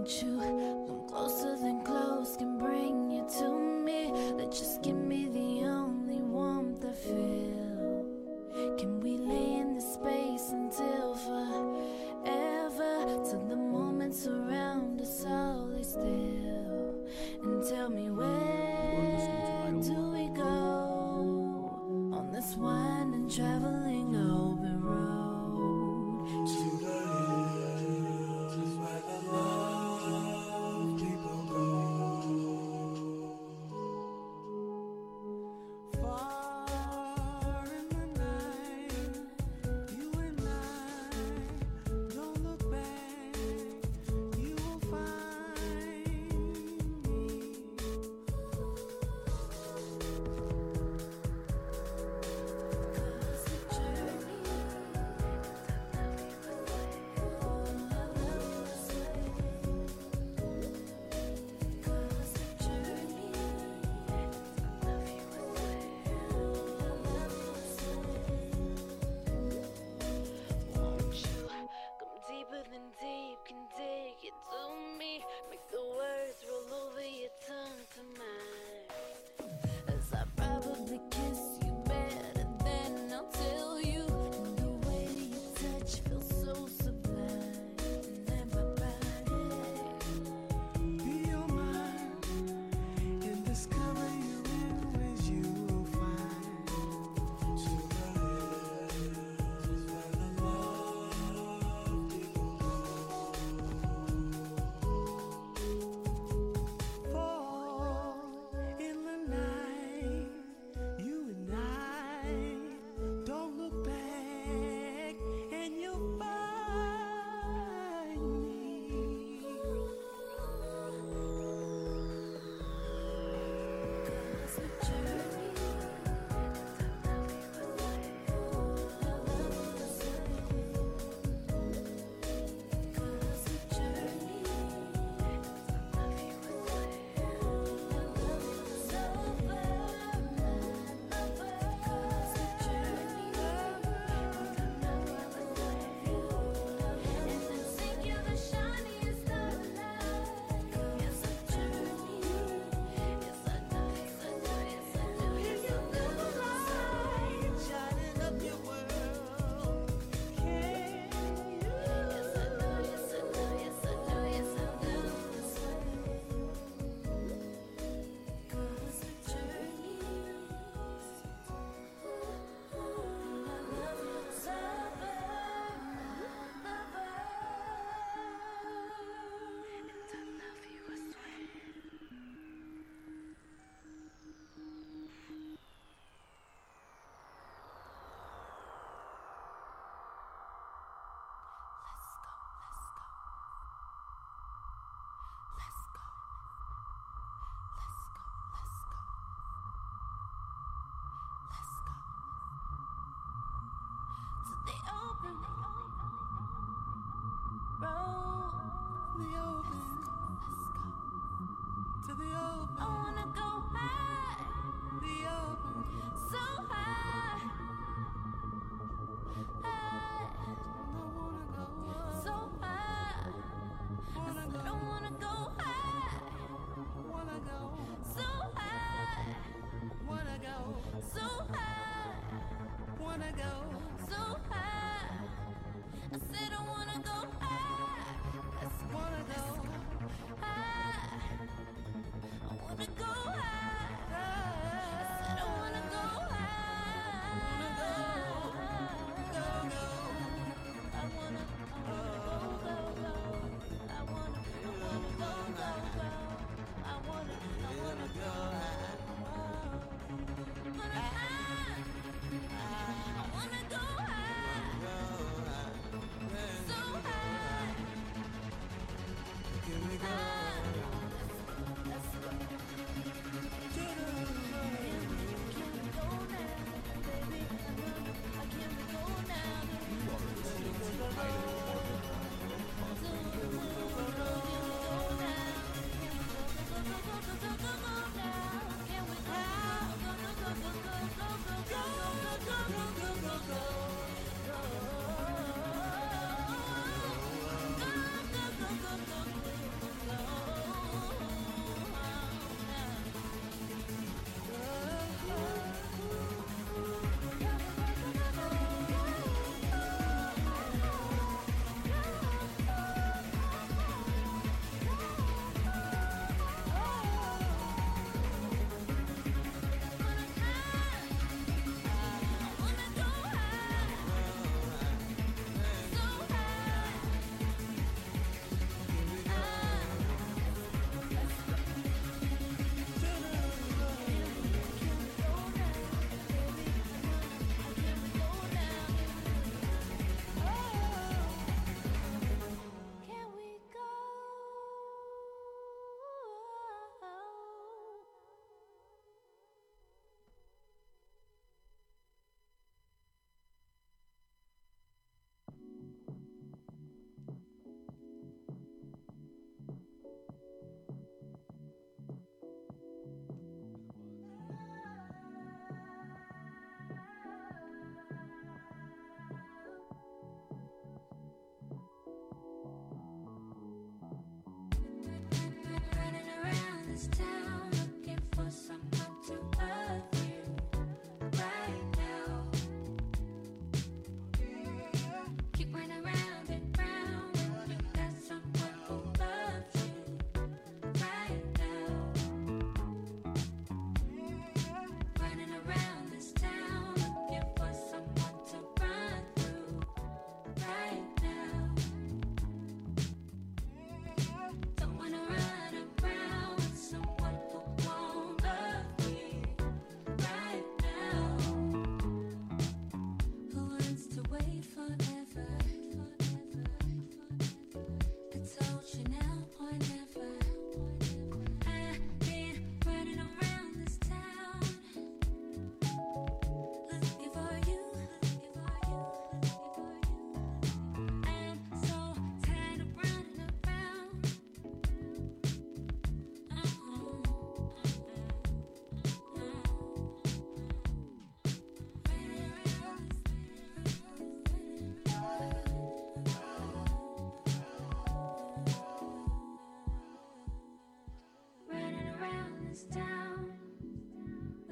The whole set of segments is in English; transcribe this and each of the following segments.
Won't you come closer than close can bring you to me? Let's just give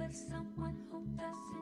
there's someone who doesn't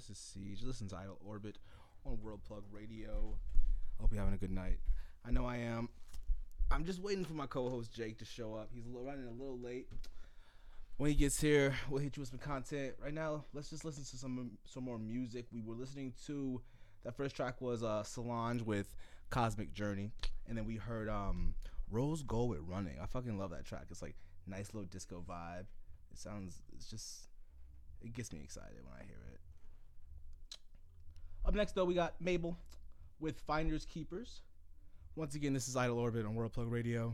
This is Siege. Listen to Idle Orbit on World Plug Radio. Hope you're having a good night. I know I am. I'm just waiting for my co-host Jake to show up. He's running a little late. When he gets here, we'll hit you with some content. Right now, let's just listen to some some more music. We were listening to that first track was uh, Solange with Cosmic Journey, and then we heard um, Rose Gold with Running. I fucking love that track. It's like nice little disco vibe. It sounds. It's just. It gets me excited when I hear it. Up next, though, we got Mabel with Finders Keepers. Once again, this is Idle Orbit on World Plug Radio.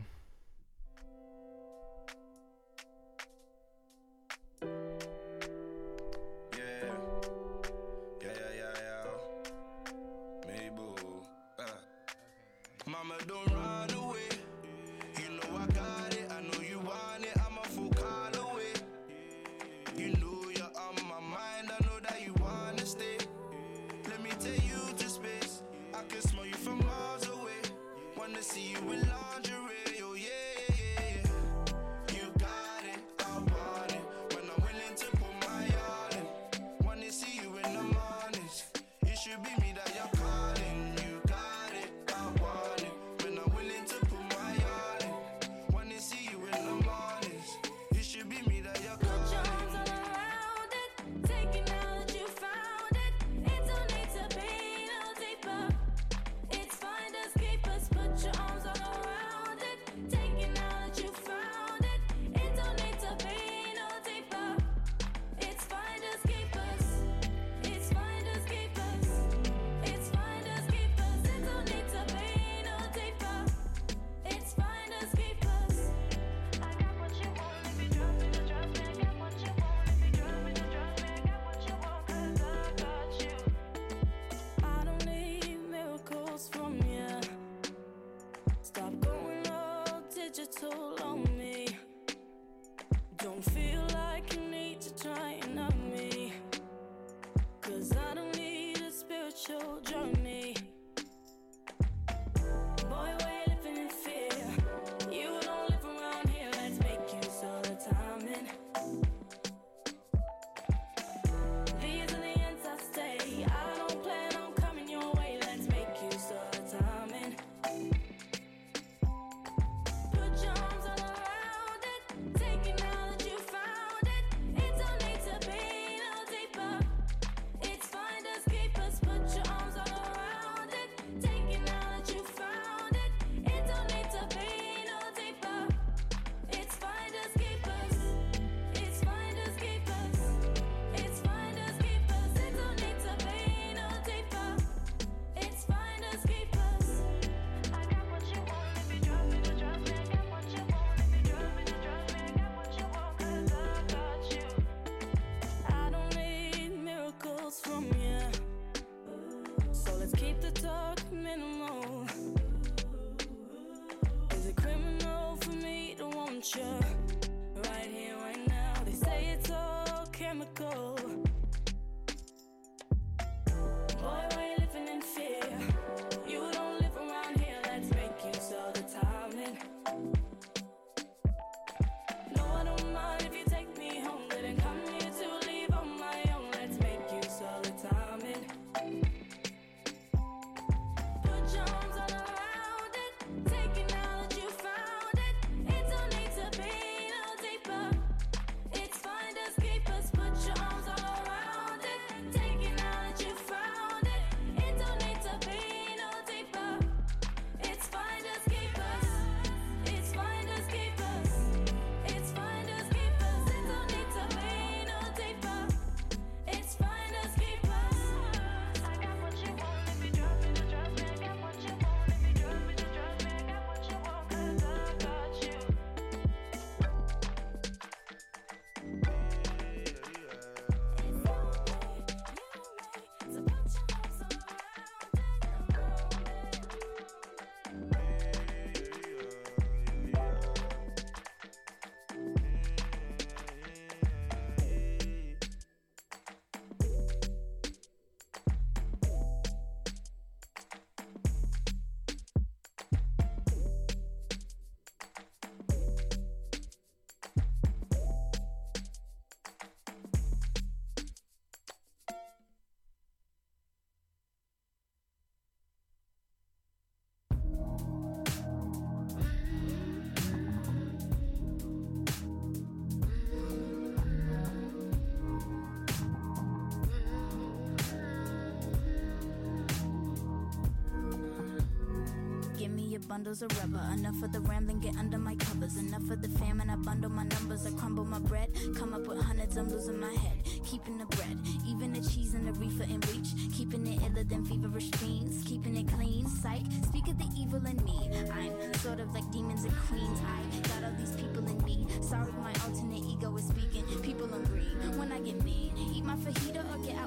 Bundles of rubber. Enough of the rambling, get under my covers. Enough of the famine, I bundle my numbers. I crumble my bread, come up with hundreds, I'm losing my head. Keeping the bread, even the cheese and the reefer in reach. Keeping it iller than feverish fiends. Keeping it clean, psych. Speak of the evil in me. I'm sort of like demons and queens. I got all these people in me. Sorry, my alternate ego is speaking. People agree when I get mean. Eat my fajita or get out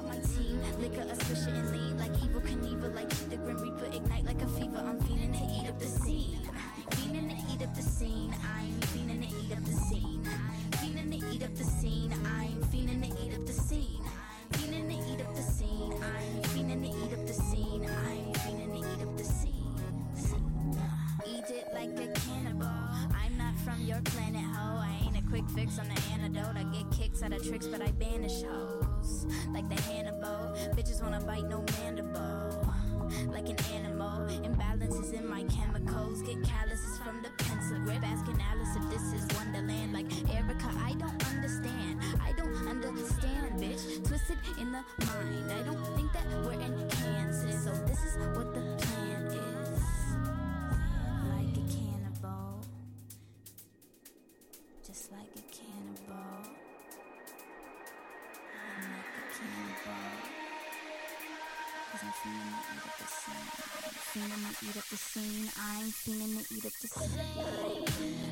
but I banish feeling to eat up the scene. To eat up the scene. I'm feeling to eat up the scene.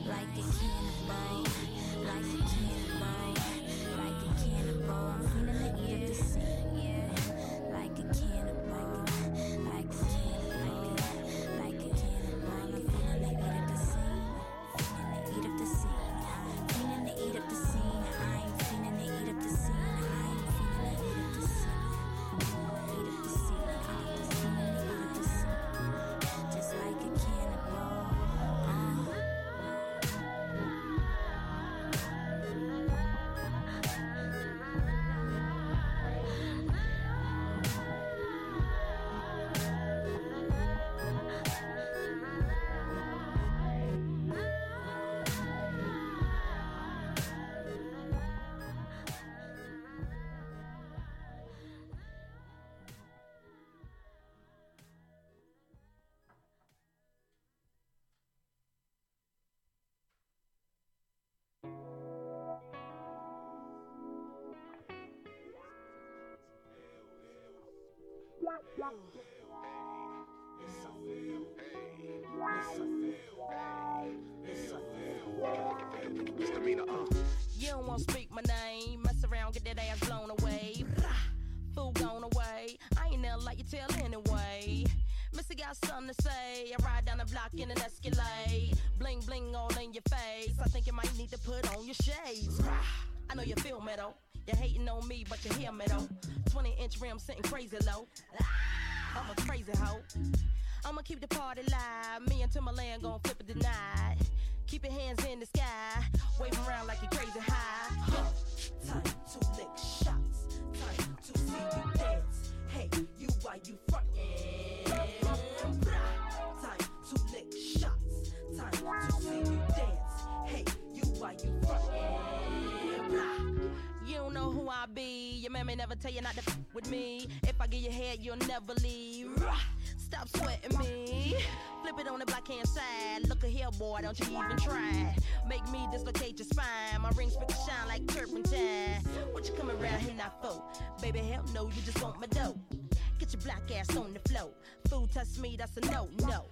Like a cannibal. Like a cannibal. Like a cannibal. I'm feeling to eat up the scene. Yeah. You don't wanna speak my name, mess around, get that ass blown away. Fool gone away. I ain't never like you tell anyway. Missy got something to say. I ride down the block in an Escalade. Bling bling all in your face. I think you might need to put on your shades. I know you feel me though. You're hating on me, but you hear me though. 20 inch rim sitting crazy low. I'm a crazy hoe. I'ma keep the party live. Me and Timbaland gon' flip it tonight. Keep your hands in the sky. Wave around like you're crazy high. Huh. Time to lick shots. Tell you not to f- with me. If I give you head, you'll never leave. Stop sweating me. Flip it on the black hand side. Look at here, boy, don't you even try. Make me dislocate your spine. My rings pick shine like turpentine. What you coming around here now for? Baby, hell no, you just want my dough. Get your black ass on the floor. Food touch me, that's a no, no.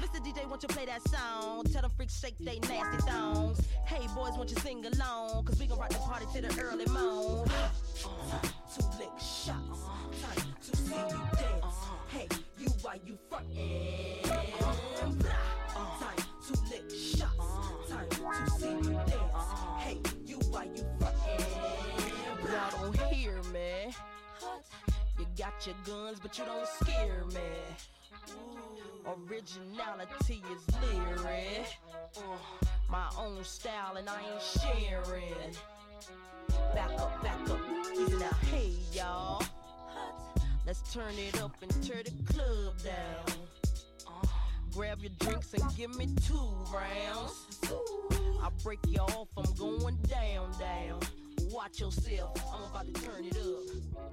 Mr. DJ, won't you play that song? Tell them freaks shake they nasty thongs. Hey boys, won't you sing along? Cause we gon' rock the party to the early morn. To lick shots. Time to see you dance. Hey, you why you frontin'? Got your guns, but you don't scare me. Originality is lyric. Uh, my own style, and I ain't sharing. Back up, back up, easy now. Hey, y'all. Let's turn it up and tear the club down. Uh, grab your drinks and give me two rounds. I break you off, I'm going down, down. Watch yourself, I'm about to turn it up.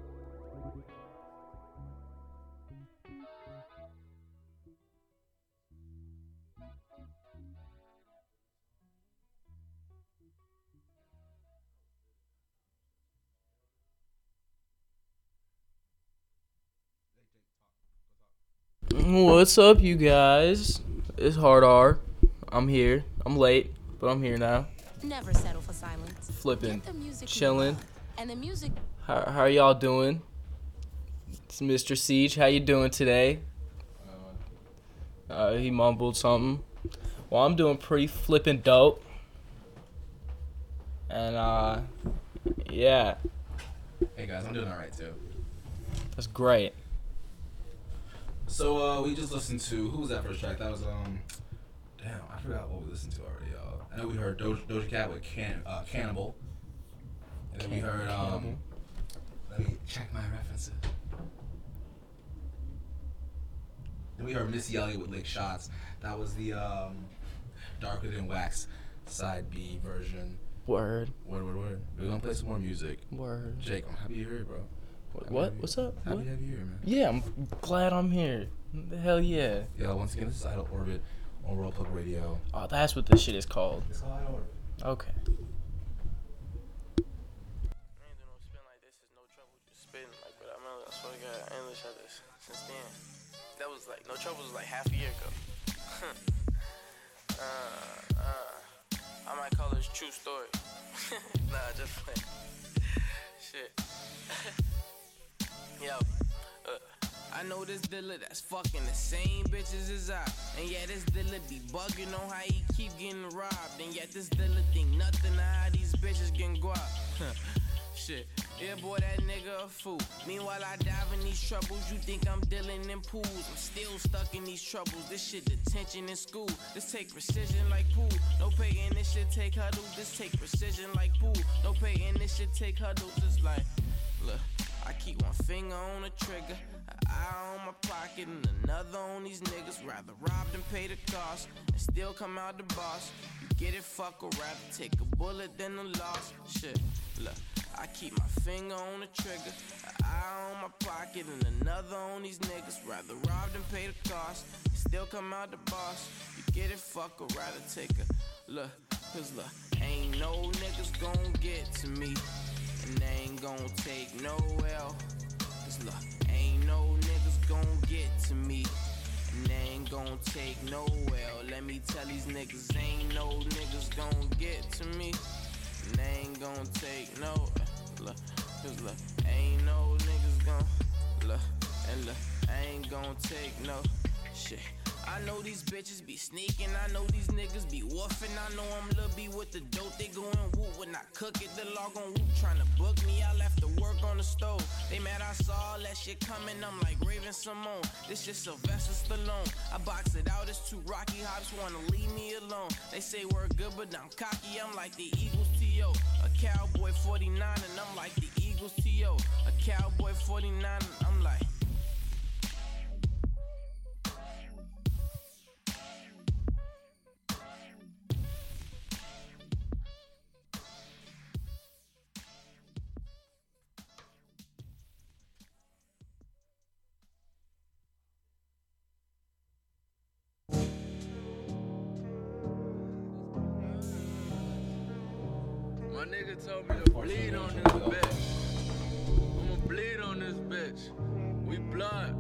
What's up, you guys? It's Hard R. I'm here. I'm late, but I'm here now. Never settle for silence. Flipping, the music chilling. And the music How, how are y'all doing? It's Mr. Siege. How you doing today? Uh, he mumbled something. Well, I'm doing pretty flippin' dope. And uh, yeah, Hey guys, I'm doing alright too. that's great. So uh, we just listened to who was that first track? That was um, damn, I forgot what we listened to already, y'all. I know we heard Doja, Doja Cat with Can uh, Cannibal, and then we heard um, let me check my references. Then we heard Missy Elliott with Lick Shots. That was the um, Darker Than Wax side B version. Word, Word, word, word. We're gonna play some more music. word. Jake, I'm happy you're here, bro. Happy What? What's up? Happy What? to have you here, man. Yeah, I'm glad I'm here. The hell yeah. Yeah, once again, this is Idle Orbit on World Plug Radio. Oh, that's what this shit is called. It's all Idle Orbit. Okay. I ain't doing no spin like this. Is no trouble just spitting like. But I remember, I swear to God, I ain't listened to this since then. That was like no trouble was like half a year ago. uh, uh, I might call this true story. nah, just playing. Shit. Yo. Uh, I know this dealer that's fucking the same bitches as I. And yeah, this dealer be bugging on how he keep getting robbed. And yet this dealer think nothing of how these bitches getting guap. Shit, yeah, boy, that nigga a fool. Meanwhile, I dive in these troubles. You think I'm dealing in pools? I'm still stuck in these troubles. This shit detention in school. This take precision like pool. No paying, this shit take huddle. This take precision like pool. No paying, this shit take huddle. Just like, look, I keep one finger on the trigger. An eye on my pocket and another on these niggas. Rather rob than pay the cost and still come out the boss. You get it, fuck, or rather take a bullet than a loss. Shit, look, I keep my finger on the trigger. An eye on my pocket and another on these niggas. Rather rob than pay the cost and still come out the boss. You get it, fuck, or rather take a look. Cause look, ain't no niggas gon' get to me. And they ain't gon' take no L. Cause look, ain't no niggas gon' get to me. And they ain't gon' take no L. Let me tell these niggas, ain't no niggas gon' get to me. And they ain't gon' take no look. Cause look, ain't no niggas gon' look. And look, ain't gon' take no shit. I know these bitches be sneaking, I know these niggas be woofing. I know I'm Lil B with the dope, they going whoop when I cook it. The log on whoop tryna book me, I left the work on the stove. They mad I saw all that shit coming, I'm like Raven-Symoné. This just Sylvester Stallone. I box it out, it's too rocky, hops wanna leave me alone. They say we're good, but I'm cocky, I'm like the Eagles T.O. A cowboy 49, and I'm like the Eagles T.O. A cowboy 49, and I'm like. Bleed on this bitch. I'ma bleed on this bitch. We blood.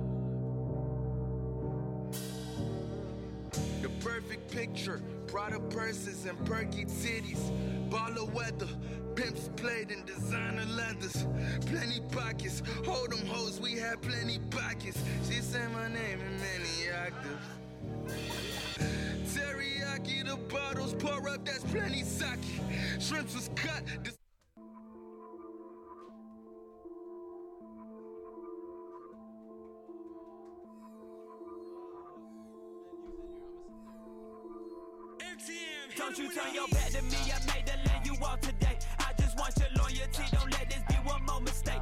The perfect picture, Prada purses and perky titties. Baller weather, pimps played in designer leathers. Plenty pockets, hold them hoes, we had plenty pockets. She said my name in many octaves. Teriyaki, the bottles pour up, that's plenty sake. Shrimps was cut. this- Don't you turn your back to me, I made the land you walk today. I just want your loyalty, don't let this be one more mistake.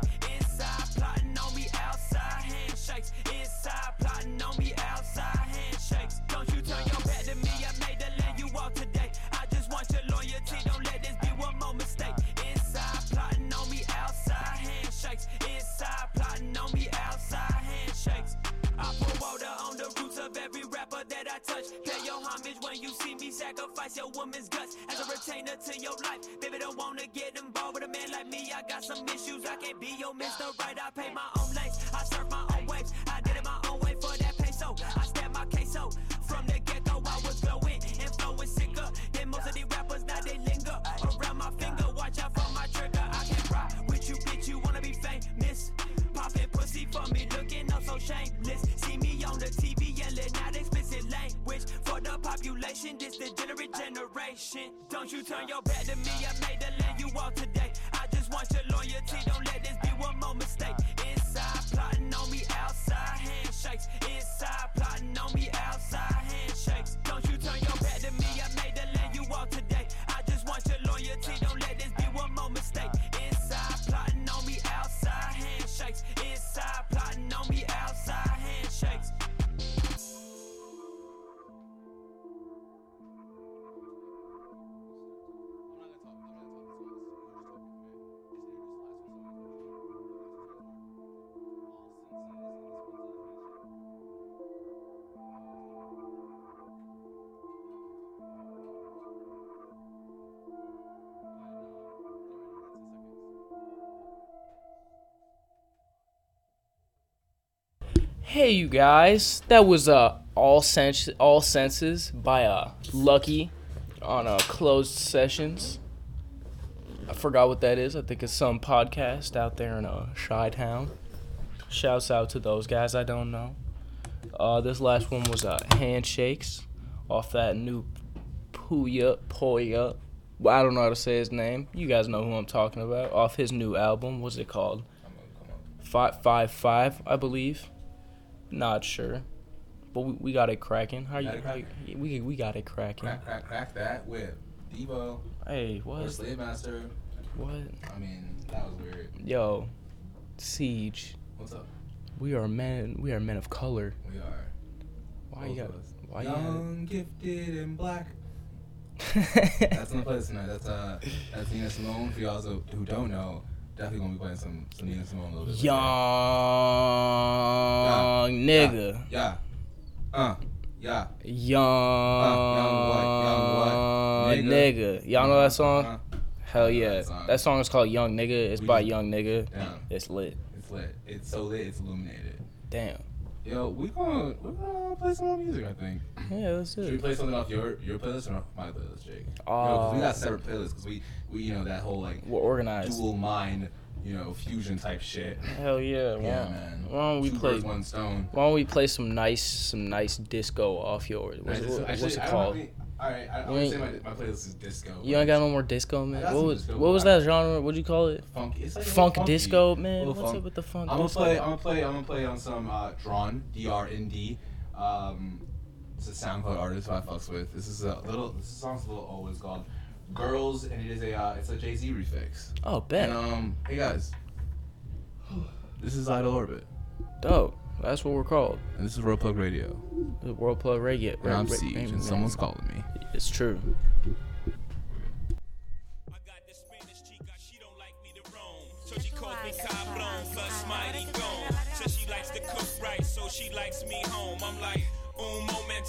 Sacrifice your woman's guts as a retainer to your life. Baby, don't wanna get involved with a man like me. I got some issues. I can't be your Mr. Right. I pay my population, this degenerate generation. Don't you turn your back to me, I made the land you walk today. I just want your loyalty, don't let this Hey, you guys, that was uh all sense all senses by uh Lucki on uh closed sessions. I forgot what that is. I think it's some podcast out there in uh Chi Town. Shouts out to those guys. I don't know. Uh, this last one was uh handshakes off that new Puya Poya. Well, I don't know how to say his name. You guys know who I'm talking about. Off his new album. What's it called? Five five five, I believe. Not sure, but we, we got it cracking. How you? Got How you we we got it cracking. Crack, crack, crack that with Devo Hey, what? Slave Master. What? I mean, that was weird. Yo, Siege. What's up? We are men. We are men of color. We are. Why you both got? of us. Why you? Young, gifted, and black. That's on the playlist tonight. That's uh, that's Nina Simone. For y'all who don't know, definitely gonna be playing some some Nina Simone a little bit. Young nigga. Yeah. Uh. Yeah. Young, young what? Young what? nigga. Y'all know that song? Uh, Hell yeah. that song. That song is called Young Nigga. It's We by just- Young Nigga. yeah. It's lit. It's lit. It's so lit. It's illuminated. Damn. Yo, we gonna we gonna play some more music. I think. Yeah, that's Should we it. play something off your your playlist or off my playlist, Jake? Uh, you know, 'cause we got separate playlists because we we you know that whole like We're organized. dual mind you know fusion type shit. Hell yeah. Why, Yeah, man. Why don't we Two play? birds, one stone. Why don't we play some nice, some nice disco off yours? What's, Nice. what- Actually, what's it called? All right, I, would say my, my playlist is disco. You ain't got no more disco, man. What was disco, what was that genre? What'd you call it? Funk. It's like Funk funky. disco, man. What's funk. up with the funk I'm gonna disco? play. I'm gonna play. I'm gonna play on some uh, Drawn. D R N D. Um, it's a SoundCloud artist who I fucks with. This is a little. This song's a little old. It's called "Girls," and it is a. Uh, it's a Jay Z refix. Oh, bet. And um, hey guys, this is Idle Orbit, Dope. That's what we're called. and this is World Plug Radio. World Plug Radio. And I'm Siege, and someone's calling me. It's true.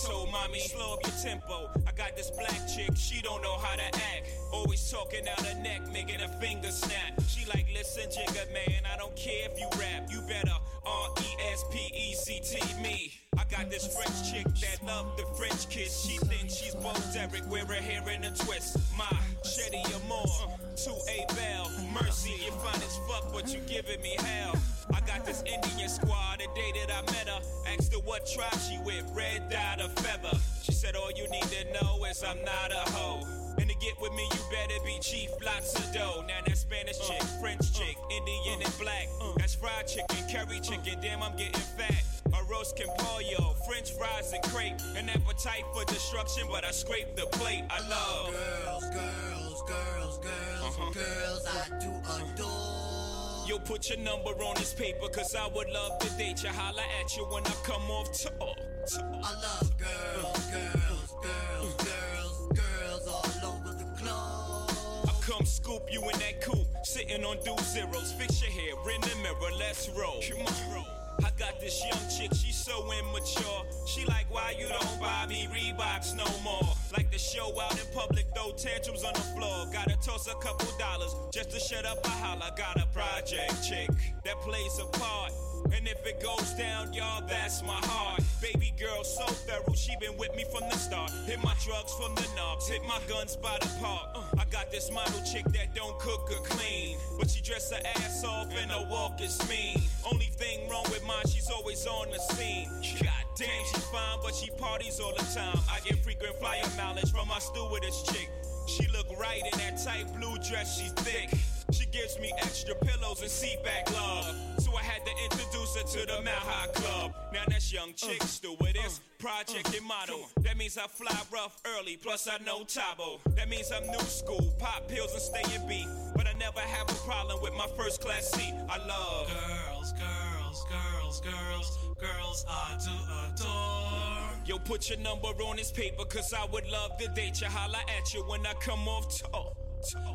Momento, mommy, slow up your tempo. I got this black chick, she don't know how to act. Always talking out her neck, making her finger snap. She like, listen, Jigga, man, I don't care if you rap. You better R-E-S-P-E-C-T me. I got this French chick that love the French kiss. She thinks she's Bo Derek, wear her hair in a twist. My Cherie Amour, to A Bell. Mercy, you fine as fuck, but you giving me hell. I got this Indian squad the day that I met her. Asked her what tribe she with, red dot or feather. She said, All you need to know is I'm not a hoe. And to get with me, you better be chief, lots of dough. Now that Spanish chick, French chick, Indian and black. That's fried chicken, curry chicken, damn, I'm getting fat. Arroz con pollo, French fries and crepe. An appetite for destruction, but I scrape the plate. I love Girls, girls, girls, girls, uh-huh. girls I do adore. Yo, put your number on this paper, cause I would love to date you. Holla at you when I come off tour. Oh, oh. I love girls, girls, girls, girls, girls all over the globe. I come scoop you in that coupe, sitting on dual zeros. Fix your hair in the mirror, let's roll. Come on. I got this young chick, she's so immature. She like, why you don't buy me Reeboks no more? Like the show out in public, though tantrums on the floor. Gotta toss a couple dollars just to shut up a holler. Got a project chick that plays a part And if it goes down, y'all, that's my heart. Baby girl, so thorough, she been with me from the start. Hit my drugs from the knobs, hit my guns by the park. I got this model chick that don't cook or clean. But she dress her ass off and her walk is mean. Only thing wrong with mine, she's always on the scene. God damn, she fine, but she parties all the time. I get frequent flyer mileage from my stewardess chick. She look right in that tight blue dress, she's thick. She gives me extra pillows and seat back love. So I had to introduce her to the Mile High Club. Now that's young chick, stewardess, project and model. That means I fly rough early, plus I know Tabo. That means I'm new school, pop pills and stay in beat. But I never have a problem with my first class seat. I love Girls, girls, girls, girls, girls I do adore. Yo, put your number on this paper, cause I would love to date you. Holla at you when I come off top.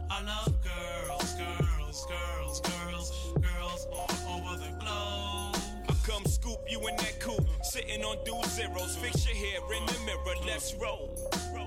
I love girls, girls, girls, girls, girls all over the globe. I come scoop you in that coupe, sitting on dual zeros. Fix your hair in the mirror, let's roll.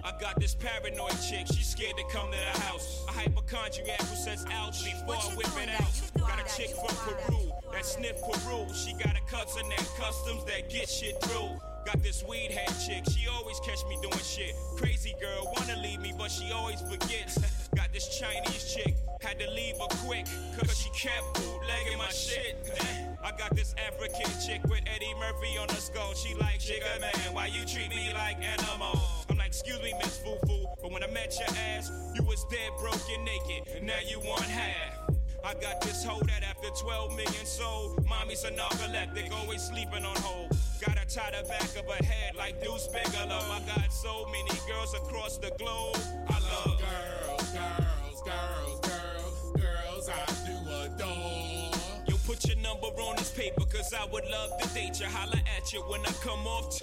I got this paranoid chick, she's scared to come to the house. A hypochondriac who says ouch before I whip it out. Got a chick from Peru that sniff Peru. She got a cousin at customs that get shit through. Got this weed head chick, she always catch me doing shit. Crazy girl, wanna leave me, but she always forgets. Got this Chinese chick, had to leave her quick, cause she kept bootlegging my shit. I got this African chick with Eddie Murphy on the skull. She like, Jigga man, why you treat me like animal? I'm like, excuse me, Miss Fufu, but when I met your ass, you was dead, broken, naked, and now you want half. I got this hoe that after 12 million sold, mommy's a narcoleptic, always sleeping on hold. Got her tie the back of her head like Deuce Bigalow. I got so many girls across the globe. I love girls, girls, girls, girls, girls I do adore. You put your number on this paper, cause I would love to date you. Holla at you when I come off.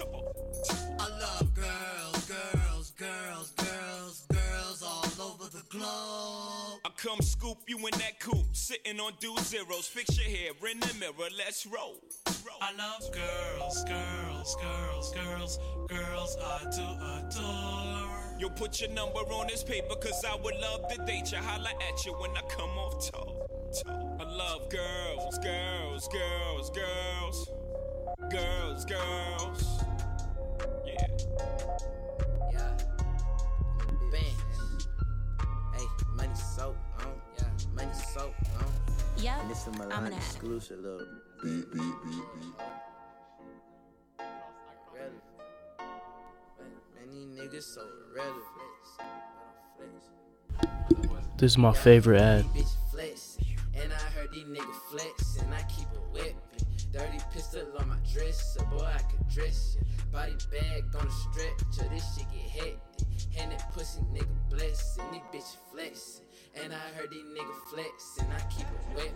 I love girls, girls, girls, girls, girls all over the globe. I come scoop you in that coupe, sitting on dual zeros. Fix your hair in the mirror, let's roll. I love girls, girls, girls, girls, girls I do adore. Yo, put your number on this paper, cause I would love to date you. Holla at you when I come off top. top. I love girls, girls, girls, girls, girls, girls. Yeah. Yeah. Bench. Hey, money soap on. Um, yeah, money soap on. Yep, And this is my I'm line an addict. exclusive little beat, beat, beat, beat. Relevant. Man, niggas so relevant. This is my favorite ad. Bitch flex, and I heard these niggas flex, and I keep a weapon. Dirty pistol on my dresser, boy, I could dress ya. Body bag on the stretcher, this shit get hectic. And that pussy nigga blessed, and these bitch flexin'. And I heard these niggas flex, and I keep a weapon.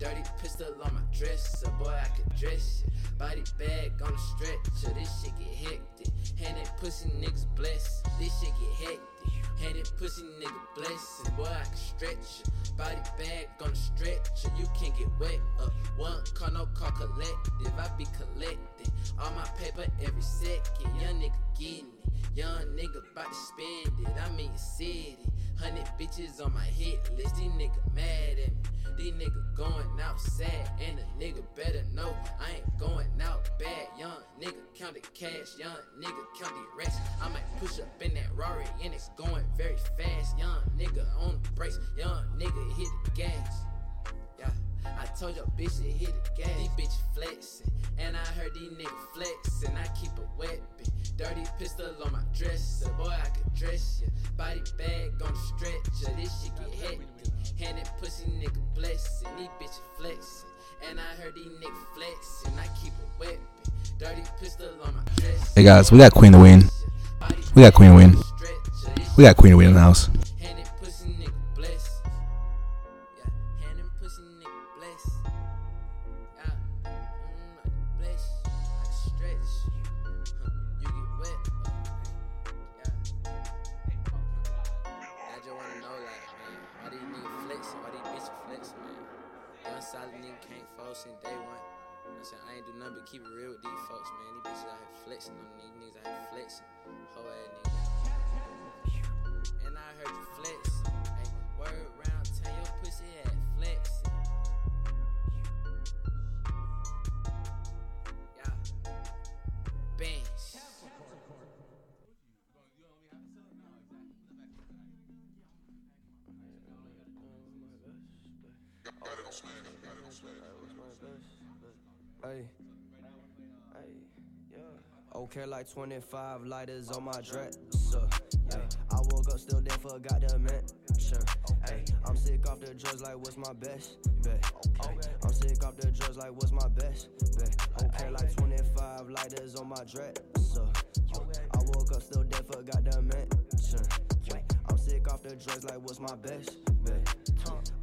Dirty pistol on my dresser, boy, I could dress ya. Body bag on the stretcher, this shit get hectic. And that pussy niggas blessed, this shit get hectic. And that pussy nigga blessed, boy, I can stretch ya. Body bag on the stretcher, you can't get wet up. One car, no car collective, I be collecting. All my paper every second, young nigga getting it. Young nigga bout to spend it, I'm in city. Hundred bitches on my hit list, these nigga mad at me. These nigga going out sad, and a nigga better know I ain't going out bad. Young nigga count the cash, young nigga count the rest. I might push up in that Rari, and it's going very fast. Young nigga on the brakes, young nigga hit the gas. I told your bitch to hit the gas. These bitch flexing, and I heard these niggas flexing. I keep a weapon, dirty pistol on my dresser. Boy, I could dress ya. Body bag on the stretcher. This shit get hectic. And that pussy nigga blessing. These bitches flexing, and I heard these niggas flexing. I keep a weapon, dirty pistol on my dresser. Hey guys, we got Queen of Win. We got Queen of Win. We got Queen of Win in the house. Okay, like 25 lighters on my dresser. I woke up still there, forgot to mention. I'm sick off the drugs, like what's my best bet? I'm sick off the drugs, like what's my best bet? Okay, like 25 lighters on my dresser. I woke up still there, forgot to mention. I'm sick off the drugs, like what's my best bet?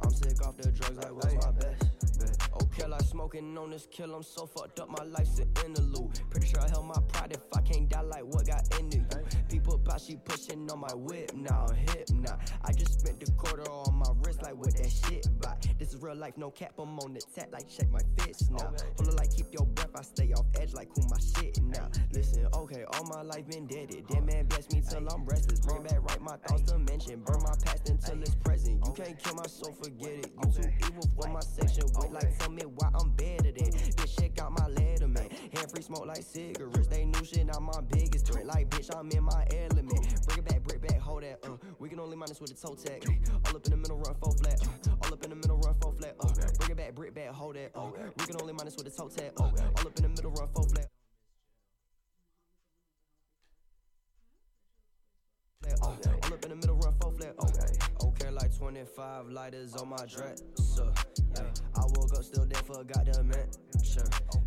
I'm sick off the drugs, like what's my best? Okay, like smoking on this kill, I'm so fucked up, my life's an interlude. Pretty sure I held my pride if I can't die like what got into you. People pop, she pushing on my whip now, hip now. I just spent the quarter on my wrist, like what that shit by. This is real life, no cap, I'm on the tap, like check my fits now. Hold on, like keep your breath, I stay off edge, like who my shit now. Listen, okay, all my life been dead, it. Dead man bless me till I'm restless. Bring back right my thoughts to mention, burn my past until it's present. You can't kill my soul, forget it. Smoke like cigarettes. They new shit, not my biggest threat. Like bitch, I'm in my element. Bring it back, it back, hold that. Uh, we can only minus with a toe tag. All up in the middle, run full flat. Uh, all up in the middle, run full flat. Uh, bring it back, it back, hold that. Uh, we can only minus with a toe tag. Uh, all up in the middle, run full flat. Uh, all up in the middle, run full flat. Like 25 lighters on my dresser. Hey, I woke up still there, forgot to mention.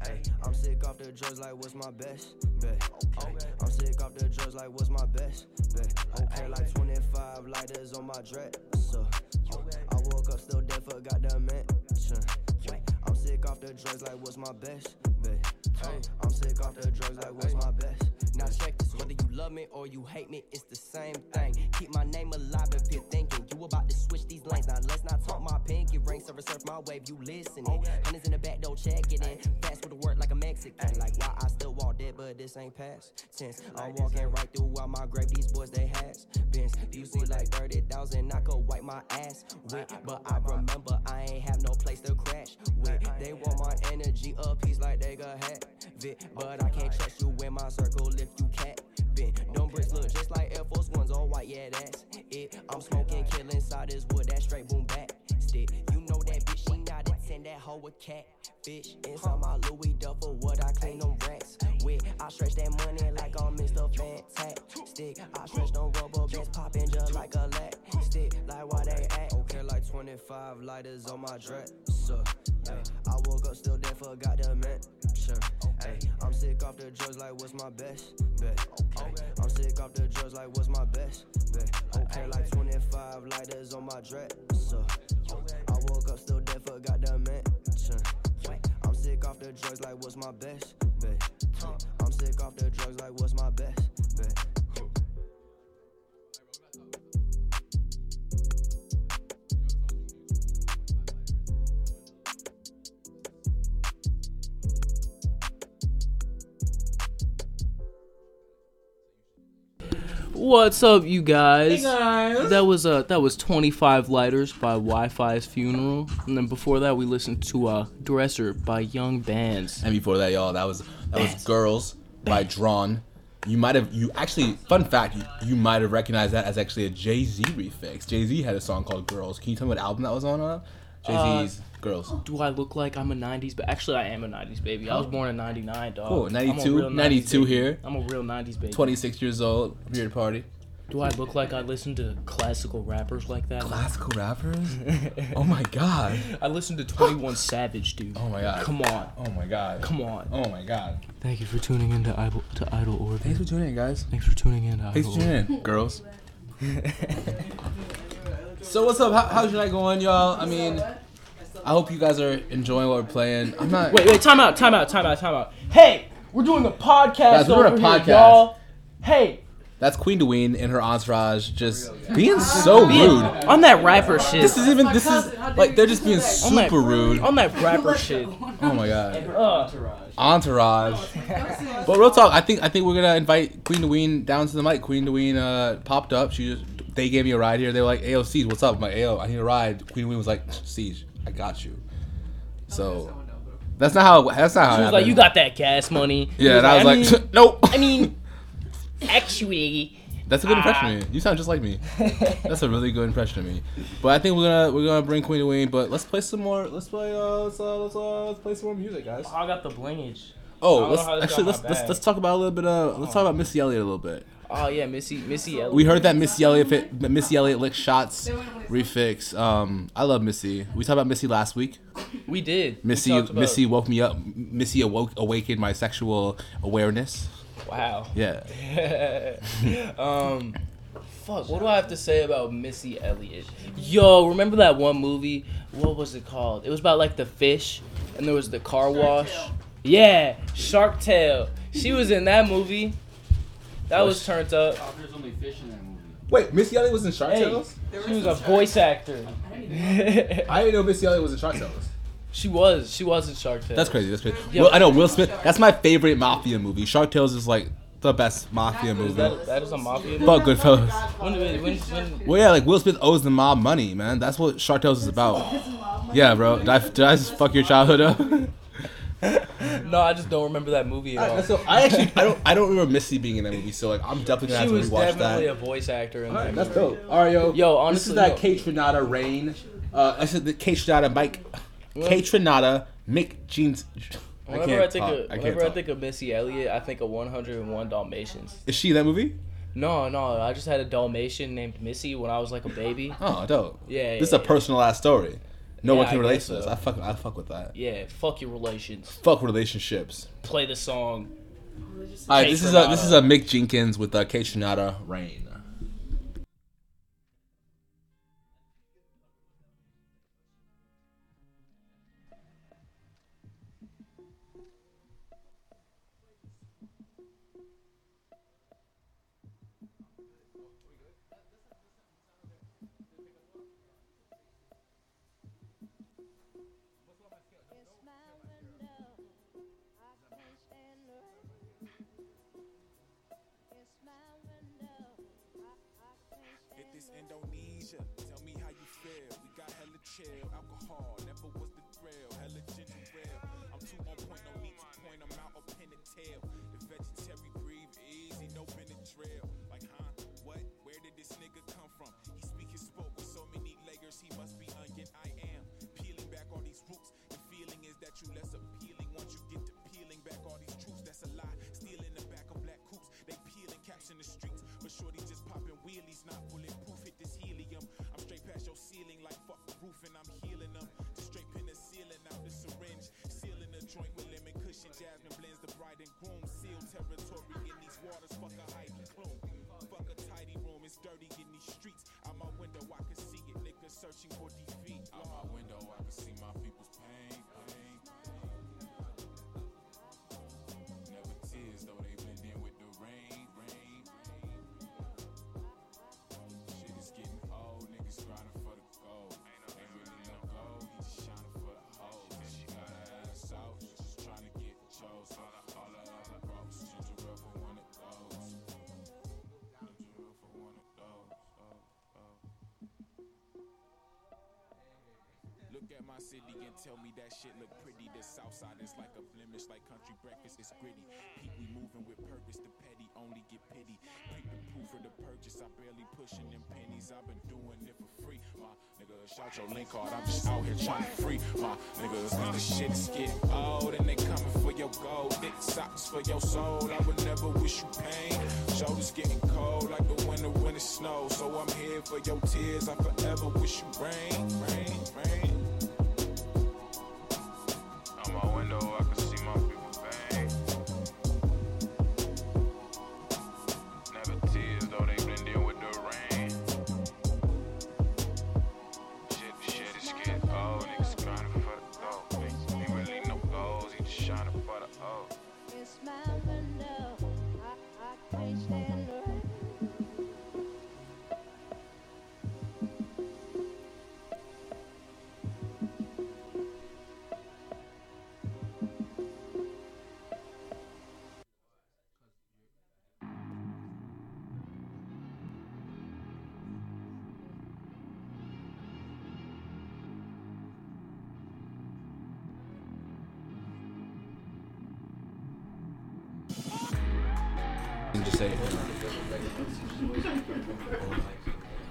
Hey, I'm sick off the drugs, like what's my best bet? Hey, I'm sick off the drugs, like what's my best bet? Okay, like 25 lighters on my dresser. I woke up still there, forgot to mention. I'm sick off the drugs, like what's my best bet? Hey, I'm sick off the drugs, like what's my best? Now check this, whether you love me or you hate me, it's the same thing. Keep my name alive if you're thinking you about to switch these lanes. Now let's not talk my pinky ring, surf surf my wave, you listening. Hundreds in the back, don't check it in. Fast with the word like a Mexican. Like why I still walk dead, but this ain't past tense. I'm walking right through all my grave, these boys they has been. You see like 30,000, I could wipe my ass with. But I remember I ain't have no place to crash with. They want my energy a piece like they got hat. It, but I can't trust you in my circle if you can't been. Them bricks look just like Air Force Ones, all white, yeah, that's it. I'm smoking, killing inside this wood, that straight boom back stick. You know that bitch, she not a 10, that hoe a cat fish. Inside my Louis duffel, what I clean them racks with. I stretch that money like I'm Mr. Fantastic. Stick, I stretch them rubber bands popping just like a lat stick. Like why they 25 lighters on my dresser. Hey, I woke up still there, forgot to mention. Hey, I'm sick off the drugs, like what's my best bet? Hey, I'm sick off the drugs, like what's my best bet? Okay, like 25 lighters on my dresser. I woke up still there, forgot to mention. I'm sick off the drugs, like what's my best bet? I'm sick off the drugs, like what's my best What's up, you guys? Hey, guys. That was uh that was 25 Lighters by Wifisfuneral, and then before that we listened to uh Dresser by Young Bands. And before that, y'all, that was that was Girls by Drawn. You might have you actually fun fact you, you might have recognized that as actually a Jay Z refix. Jay Z had a song called Girls. Can you tell me what album that was on? Uh, Jay Z's Girls. Do I look like I'm a 90s? But actually, I am a 90s baby. I was born in '99, dog. Cool, 92, 92 baby. here. I'm a real 90s baby. 26 years old. To party. Do I look like I listen to classical rappers like that? Classical rappers? oh my god. I listen to 21 Savage, dude. Oh my god. Come on. Oh my god. Come on. Oh my god. Thank you for tuning in to Idle, to Idle Orbit. Thanks for tuning in, guys. Thanks for tuning in to Thanks Idol for tuning in, girls. so what's up? How, how's your night going, y'all? I mean, I hope you guys are enjoying what we're playing. I'm not. Wait, wait, time out, time out, time out, time out. Hey, we're doing a podcast Guys, we're doing over a here, podcast. y'all. Hey, That's Queen Dwayne and her entourage just being so rude. on that rapper shit. This is even. This is like they're just being On that- super rude. on that rapper shit. Oh my god. Uh, Entourage. but real talk, I think I think we're gonna invite Queen Dwayne down to the mic. Queen Dwayne uh, popped up. She just they gave me a ride here. They were like, "Ayo, Siege, what's up?" I'm like, "Ayo, I need a ride." Queen Dwayne was like, "Siege, I got you." So that's not how. That's not how. she it was like, "You got that gas money." Yeah, and I was like, mean, "Nope." I mean, actually, That's a good impression Ah. of me. You sound just like me. That's a really good impression of me. But I think we're gonna we're gonna bring Queen Wayne. But let's play some more. Let's play uh let's uh, let's, uh, let's play some more music, guys. I got the blingage. Oh, let's know how this actually let's let's let's talk about a little bit. Uh, let's talk about Missy Elliott a little bit. Oh yeah, Missy Missy Elliott. We heard that Missy Elliott fit, Missy Elliott lick shots refix. Um, I love Missy. We talked about Missy last week. We did. Missy talked about- Missy woke me up. Missy awoke awakened my sexual awareness. Wow. Yeah. um, fuck. What do I have to say about Missy Elliott? Yo, remember that one movie? What was it called? It was about like the fish, and there was the car wash. Yeah, Shark Tale. She was in that movie. That was turned up. Oh, there's only fish in that movie. Wait, Missy Elliott was in Shark Hey, Tales. she was a voice actor. I didn't know Missy Elliott was in Shark Tales. She was. She was in Shark Tale. That's crazy. That's crazy. Yo, Well, I know Will Smith. That's my favorite mafia movie. Shark Tales is like the best mafia movie. That, that is a mafia. But Goodfellas. When, when, when, when, Well, yeah, like Will Smith owes the mob money, man. That's what Shark Tales is about. Yeah, bro. Did I, did I just fuck your childhood up? no, I just don't remember that movie at all. I, so I actually I don't I don't remember Missy being in that movie. So like I'm definitely gonna she have to was rewatch definitely that. a voice actor in Alright, that that's movie. dope. All right, yo. Yo, this is that no. Kaytranada Rain. Uh, I said the Kaytranada Mike. Kaytranada Mick Jeans. I Whenever can't I, think talk. of I whenever I talk. think of Missy Elliott, I think of 101 Dalmatians. Is she in that movie? No, no, I just had a Dalmatian named Missy when I was like a baby. Oh, dope. Yeah, This is yeah, a personal ass story. No Yeah, one can I relate to this. so. I fuck. I fuck with that. Yeah, fuck your relations. Fuck relationships. Play the song. All right, Kate this is a this is a Mick Jenkins with uh, Kaytranada Rain. Indonesia, tell me how you feel. We got hella chill, alcohol, never was the thrill. Hella ginger ale. I'm too on point, no need to point, I'm out of in and tail. The vegetarian breathe easy, no Benadryl. Like, huh? What? Where did this nigga come from? He speak his spoke with so many layers, he must be onion. I am peeling back all these roots. The feeling is that you less appealing once you get to peeling back all these truths. That's a lie. Stealing the back of black coops, they peeling caps in the streets. But shorty just popping wheelies, not bulletproof. Joint with lemon cushion. Jasmine blends the bride and groom. Seal territory in these waters. Fuck a hiding plume. Fuck a tidy room. It's dirty in these streets. Out my window, I can see it. Niggas searching for defeat. Out my window, I can see my people's my city and tell me that shit look pretty. The south side is like a blemish, like country breakfast. It's gritty. Pete, we moving with purpose. The petty only get pity. Peep the proof of the purchase. I barely pushing them pennies. I've been doing it for free. My nigga, shout your link card. I'm just out here trying to free my niggas. Cause the shit is getting old and they coming for your gold. Thick socks for your soul. I would never wish you pain. Shoulders getting cold like the winter when it snows. So I'm here for your tears. I forever wish you rain, rain, rain.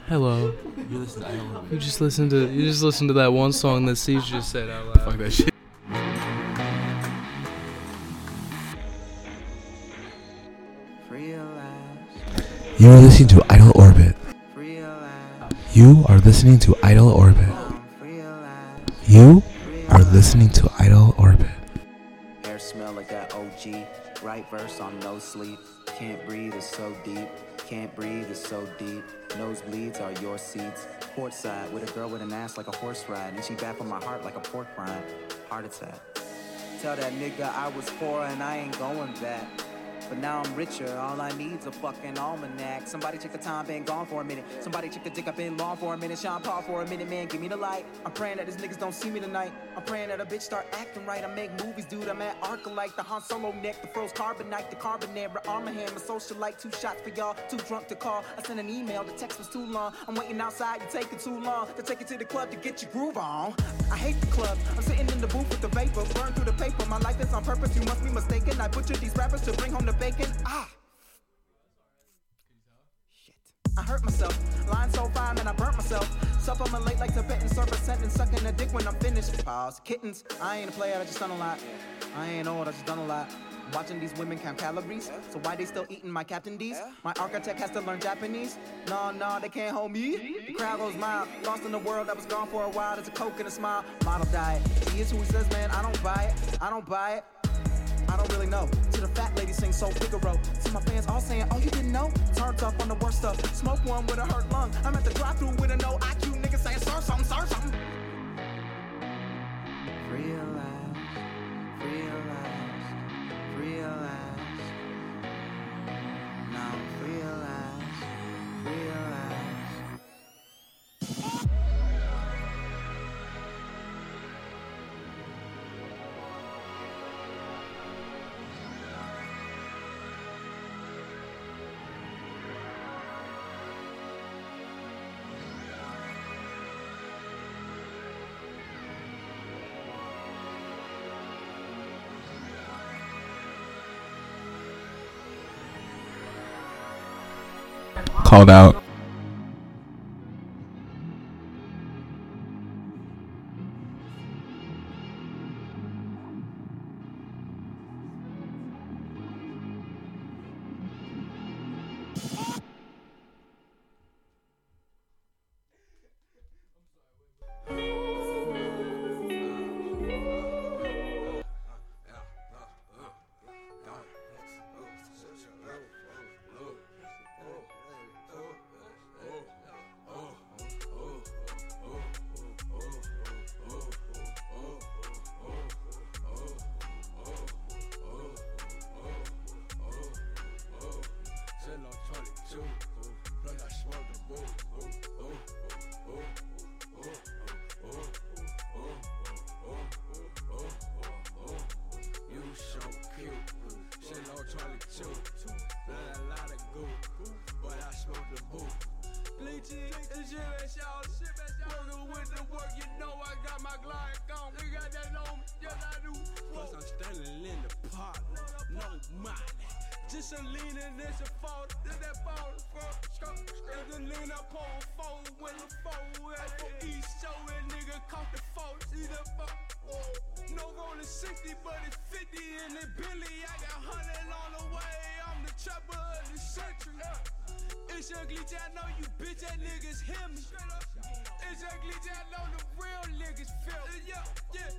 Hello. You listen to Idle Orbit. You just listened to you just listened to that one song that Siege just said out loud. Fuck that shit. You are listening to Idle Orbit. You are listening to Idle Orbit. You are listening to Idle Orbit. Hair smell like that OG. Right verse on no sleep. Can't breathe is so deep. Can't breathe is so deep. Nosebleeds are your seats. Port side with a girl with an ass like a horse ride. And she back on my heart like a pork rind. Heart attack. Tell that nigga I was poor and I ain't going back. But now I'm richer, all I need's a fucking almanac. Somebody check the time, been gone for a minute. Somebody check the dick, I've been long for a minute. Sean Paul for a minute, man, give me the light. I'm praying that these niggas don't see me tonight. I'm praying that a bitch start acting right. I make movies, dude. I'm at ArcLight, the Han Solo neck, the froze carbonite, the carbonara, armor hammer, socialite. Two shots for y'all, too drunk to call. I sent an email, the text was too long. I'm waiting outside, you taking too long to take it to the club to get your groove on. I hate the club. I'm sitting in the booth with the vapor, burn through the paper. My life is on purpose, you must be mistaken. I butchered these rappers to bring home the bacon. Ah. I hurt myself, lying so fine and I burnt myself. Supplement late like Tibetan server sentence, sucking a dick when I'm finished. Pause. Kittens, I ain't a player, I just done a lot. I ain't old, I just done a lot. Watching these women count calories, so why they still eating my Captain D's? My architect has to learn Japanese. No, no, they can't hold me. The crowd goes mild, lost in the world that was gone for a while. There's a coke and a smile. Model diet. He is who he says, man. I don't buy it. I don't buy it. I don't really know. To the fat lady sing so Figaro. See my fans all saying, oh, you didn't know? Turned up on the worst stuff. Smoke one with a hurt lung. I'm at the drive through with a no IQ nigga saying, sir, something, sir, something. Realize, realize, realize. Now realize, realize. Called out. Up on four the four at for east show nigga caught the the. No rolling 60, but it's 50 in the Billy. I got 100 on the way. I'm the of the century. It's ugly, I know you bitch ass niggas hear me. It's ugly, I know the real niggas feel. Yeah, yeah.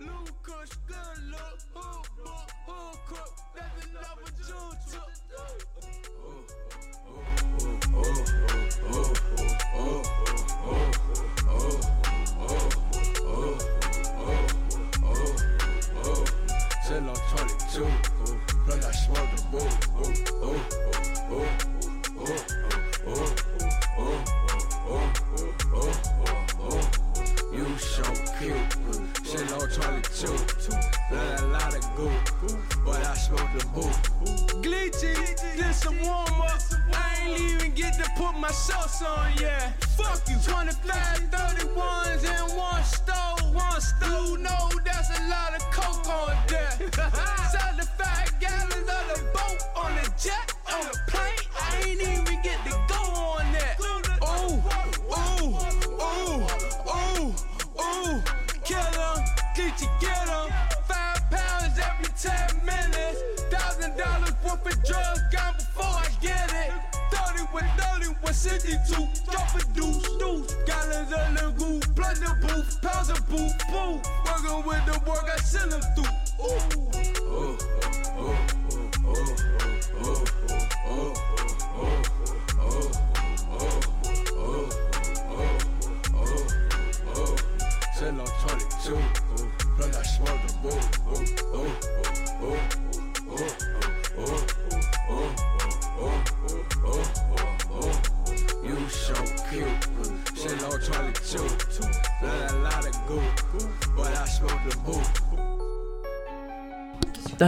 Lucas, good look. Hood book, hood cook. That's another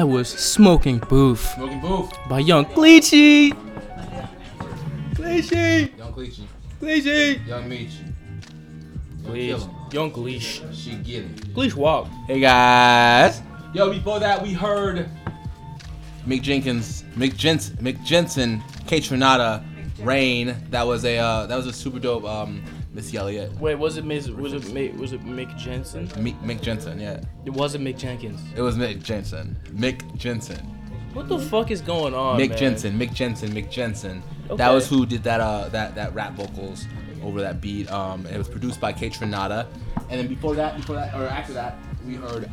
That was Smoking Booth. Smoking Booth. By Young Gleechy. Gleechy. Young Cleachy. Gleechy. Young Meech. Gleech. Young Gleesh. She get it. Gleesh walk. Hey guys. Yo, before that we heard Mick Jenkins, Mick Jensen, Mick Jensen, Kaytranada, Rain. That was a uh, that was a super dope um, Missy Elliott. Wait, was it Ms. Was it Ma- was it Mick Jensen? Mick, Mick Jensen, yeah. It wasn't Mick Jenkins. It was Mick Jensen. Mick Jensen. What the fuck is going on, Mick man? Jensen, Mick Jensen, Mick Jensen. That was who did that uh that that rap vocals over that beat. Um, it was produced by Kaytranada, and then before that, before that, or after that, we heard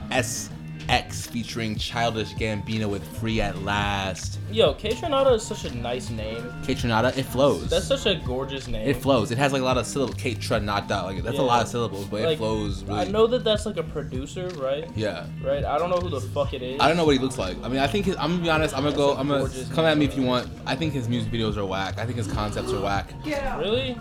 SX featuring Childish Gambino with "Free at Last." Yo, Kaytranada is such a nice name. Kaytranada, it flows. That's such a gorgeous name. it flows. It has like a lot of syllables. Kaytranada, like that's a lot of syllables, but Like, it flows really. I know that that's like a producer, right? Yeah. Right. I don't know who the fuck it is. I don't know what he looks like. I mean, I think his, I'm gonna be honest. I'm gonna go. I'm gonna come at me if you want. I think his music videos are whack. I think his concepts are whack. Yeah. Really?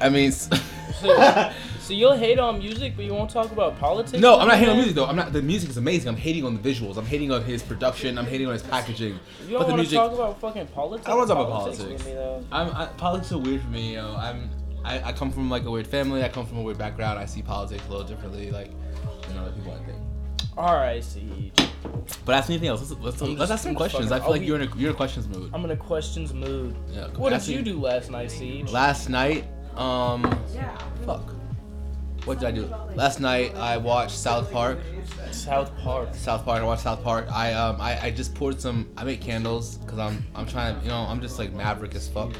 I mean, So, so you'll hate on music, but you won't talk about politics? no, I'm not hating on music though. I'm not. The music is amazing. I'm hating on the visuals. I'm hating on his production. I'm hating on his packaging. You don't but the want to talk about fucking politics. I don't want to talk about politics. me. I'm, I, politics are weird for me. Know, I'm. I, I come from like a weird family. I come from a weird background. I see politics a little differently, like than other people. I think. All right, Siege. But ask me anything else. Let's, let's, I'm let's ask some questions. I feel like you're in a you're in a questions mood. I'm in a questions mood. Yeah, What did you me- do last night, Siege? Last night, um, fuck. What did I do? Last night I watched South Park. South Park. South Park. I watched South Park. I um I, I just poured some. I make candles because I'm I'm trying to you know I'm just like maverick as fuck.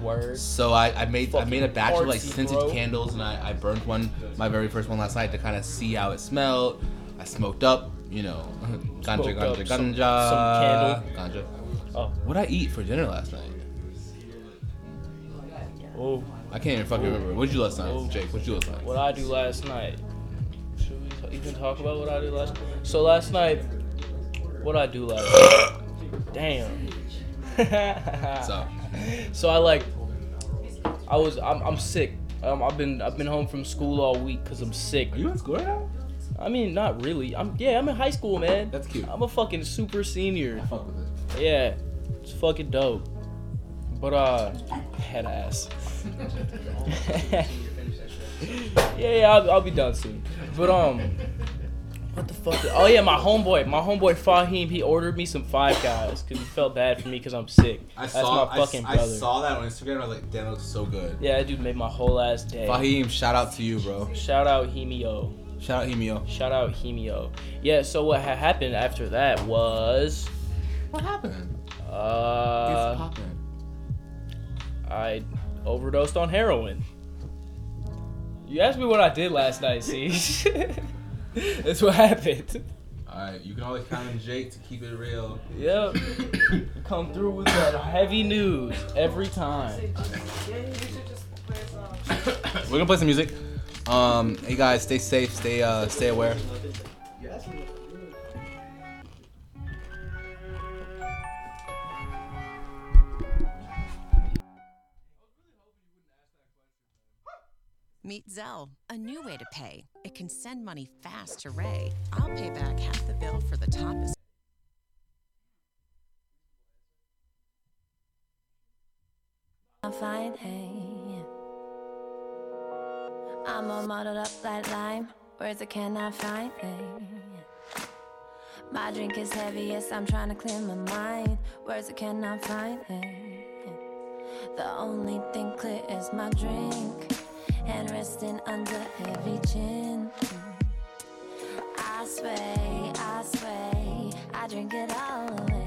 Word. So I, I made I made a batch of like artsy, scented bro. candles and I, I burned one my very first one last night to kind of see how it smelled. I smoked up, you know, ganja Smoked ganja up some- ganja some ganja. Oh. What I eat for dinner last night? Oh. I can't even fucking remember. What'd you last night, Oh. Jake? What'd you last night? What I do last night? Should we t- even talk about what I did last? Night? So last night, what I do last? night? Damn. So. So I like, I was I'm, I'm sick. Um, I've been I've been home from school all week because I'm sick. Are you in school right now? I mean, not really. I'm yeah, I'm in high school, man. That's cute. I'm a fucking super senior. Fuck with it. Yeah, it's fucking dope. But uh, head ass. Yeah, yeah, I'll, I'll be done soon. But um, what the fuck? Oh yeah, my homeboy, my homeboy Fahim, he ordered me some Five Guys because he felt bad for me because I'm sick. I That's saw my fucking I, brother. I saw that on Instagram. I was like, damn, that looks so good. Yeah, that dude made my whole ass day. Fahim, shout out to you, bro. Shout out Hemio. Shout out Hemio. Shout out Hemio. Yeah, so what ha- happened after that was What happened? uh it's popping. I overdosed on heroin. You asked me what I did last night, see? That's what happened. Alright, you can always count on Jake to keep it real. Yep. Come through with that heavy news every time. We're gonna play some music. Um, hey guys, stay safe, stay uh, stay aware. Meet Zelle, a new way to pay. It can send money fast to Ray. I'll pay back half the bill for the top. Is- I'm fine, hey. I'm all muddled up like lime. Words I cannot find, hey. My drink is heavy, yes, I'm trying to clear my mind. Words I cannot find, hey. The only thing clear is my drink. And resting under heavy chin. I sway, I sway. I drink it all away.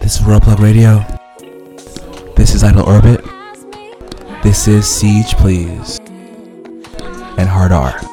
This is World Radio. This is Idle Orbit. This is Siege Please. And Hard R.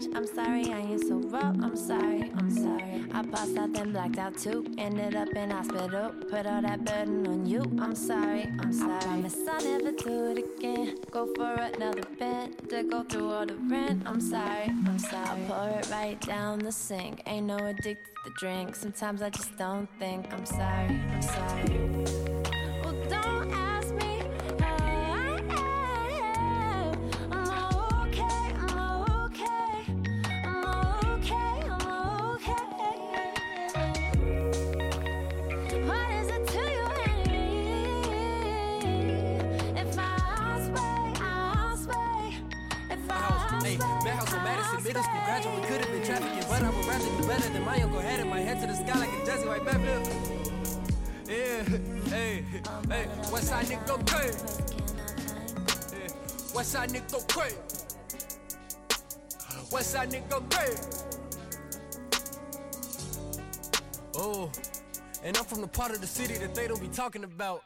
punch. I'm sorry I ain't so rough. I'm sorry, I'm sorry. I passed out then blacked out too. Ended up in hospital, put all that burden on you. I'm sorry, I'm sorry. I promise I'll never do it again. Go for another bend to go through all the rent. I'm sorry, I'm sorry. I pour it right down the sink. Ain't no addicted to the drink. Sometimes I just don't think. I'm sorry, I'm sorry. Middle school could have been trafficking, but I would rather do better than my uncle had in my head to the sky like a Jesse White backflip. Yeah, hey, hey, West Side nigga go crazy. Yeah, West Side nigga go crazy. West Side nigga go crazy. Oh, and I'm from the part of the city that they don't be talking about.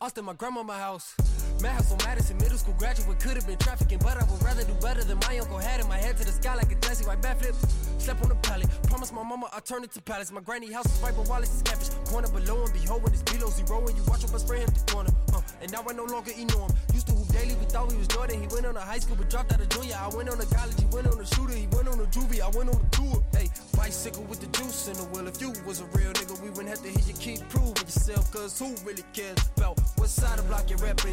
Austin, my grandmama house. Madhouse on Madison, middle school graduate could have been trafficking, but I would rather do better than my uncle had in my head to the sky like a Jesse White backflip. Slept on the pallet, promised my mama I turn it to palace. My granny house is right, but Wallace is catfish. Corner below and behold when it's below zero, and you watch your best friend hit the corner. Uh, and now I no longer ignore him. Used to daily, we thought we was Jordan. He went on a high school, but dropped out of junior. I went on a college, he went on a shooter, he went on a juvie, I went on a tour. Hey, bicycle with the juice in the wheel. If you was a real nigga, we wouldn't have to hear you keep proving yourself, cause who really cares about what side of block you're reppin'?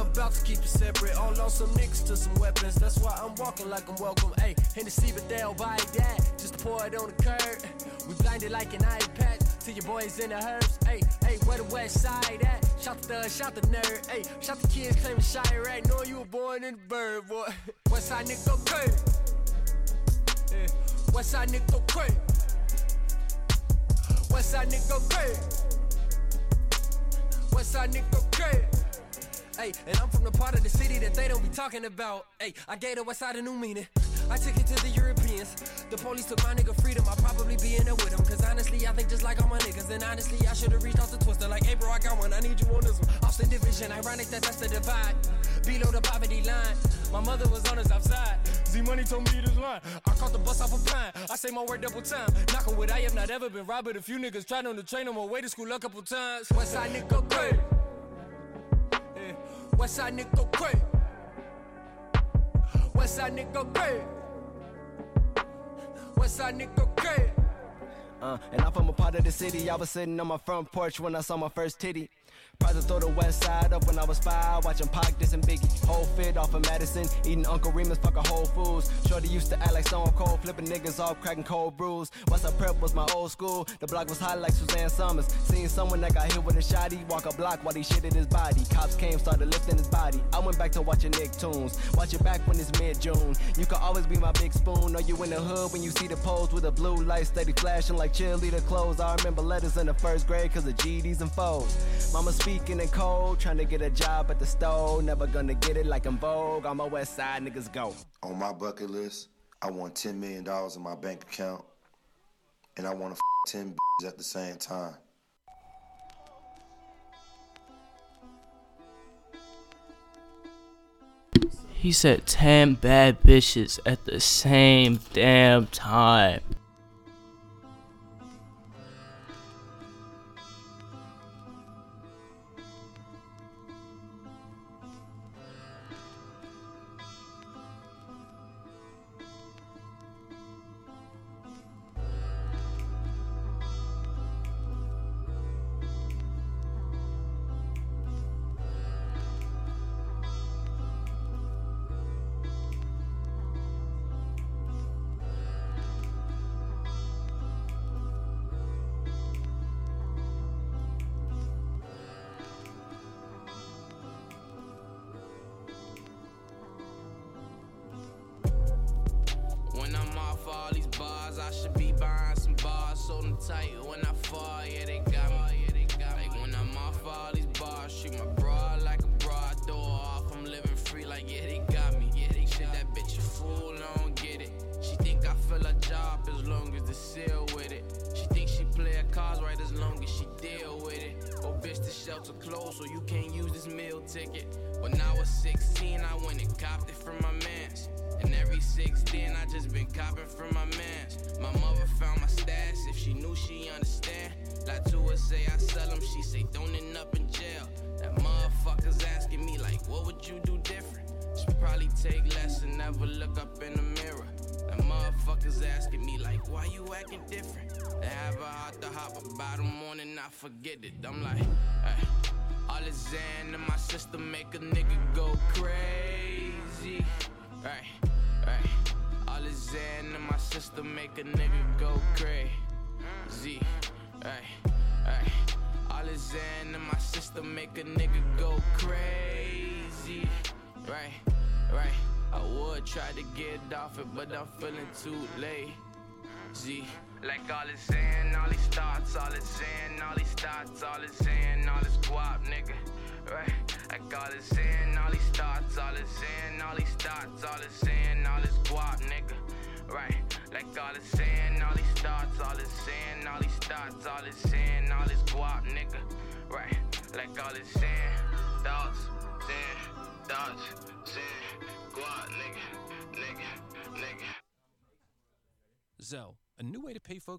about to keep it separate. All on some nicks to some weapons. That's why I'm walking like I'm welcome. Hey, Hennessy, but they'll buy that. Just pour it on the curb. We blinded like an iPad. To your boys in the herbs. Hey, hey, where the west side at? Shout the thug, shout the nerd. Hey, shout the kids claiming shy right. Knowing you were born in the bird, boy. West side nigga go crazy. Yeah. West side nigga go crazy. West side nigga go crazy. West side nigga go crazy. Hey, and I'm from the part of the city that they don't be talking about. Hey, I gave the West Side a new meaning. I took it to the The police took my nigga freedom. I'll probably be in there with him. Cause honestly, I think just like all my niggas. And honestly, I should've reached out to Twister. Like, hey, bro, I got one. I need you on this one. Austin Division. Ironic that that's the divide. Below the poverty line. My mother was on the south side. Z Money told me this line. I caught the bus off a pine. I say my word double time. Knock on wood, I have not ever been robbed. A few niggas tried on the train on my way to school a couple times. West side nigga crazy. Yeah. West side nigga crazy. West side nigga crazy. Nigga. Uh, and I'm from a part of the city. I was sitting on my front porch when I saw my first titty. Tried to throw the west side up when I was five, watching Pac diss and Biggie. Whole fit off of Madison, eating Uncle Remus, fucking Whole Foods. Shorty used to act like Stone Cold, flipping niggas off, cracking cold brews. What's up prep was my old school. The block was hot like Suzanne Somers. Seen someone that got hit with a shotty, walk a block while he shitted his body. Cops came, started lifting his body. I went back to watching Nicktoons. Watch it back when it's mid-June. You can always be my big spoon. Know you in the hood when you see the pose with a blue light steady flashing like cheerleader clothes. I remember letters in the first grade cause of GDs and foes. Mama speaking in code, trying to get a job at the store. Never gonna get it like in Vogue. On my west side, niggas go. On my bucket list, I want $10 million in my bank account, and I want to f 10 at the same time. He said 10 bad bitches at the same damn time.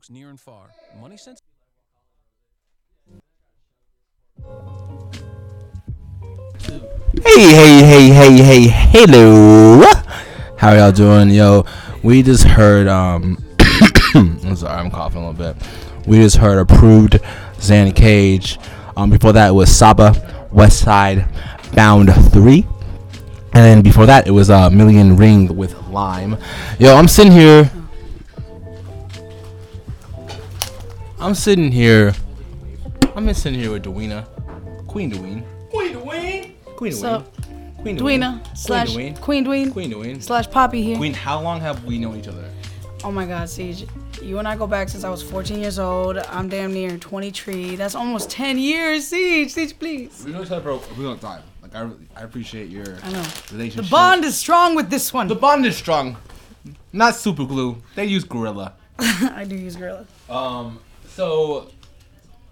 Near and far. Money sense. Hey, hey, hey, hey, hey, hello. How y'all doing? Yo, we just heard, um, I'm sorry, I'm coughing a little bit. We just heard approved Xan Cage. Um, before that, it was Saba, West Side, Bound 3. And then before that, it was uh, Million Ring with Lime. Yo, I'm sitting here. I'm sitting here. I'm just sitting here with Dewena. Queen Dewene. Queen Dwayne. Queen What's Dwayne. up? Queen Dweena Dwayne. slash Queen Dwayne. Queen Dwayne. Queen Dwayne. Slash Poppy here. Queen, how long have we known each other? Oh my God, Siege. You and I go back since I was 14 years old. I'm damn near 23. That's almost 10 years. Siege, Siege, please. We know each other for a really long time. Like I, really, I appreciate your I know. relationship. The bond is strong with this one. The bond is strong. Not super glue. They use Gorilla. I do use Gorilla. Um. So,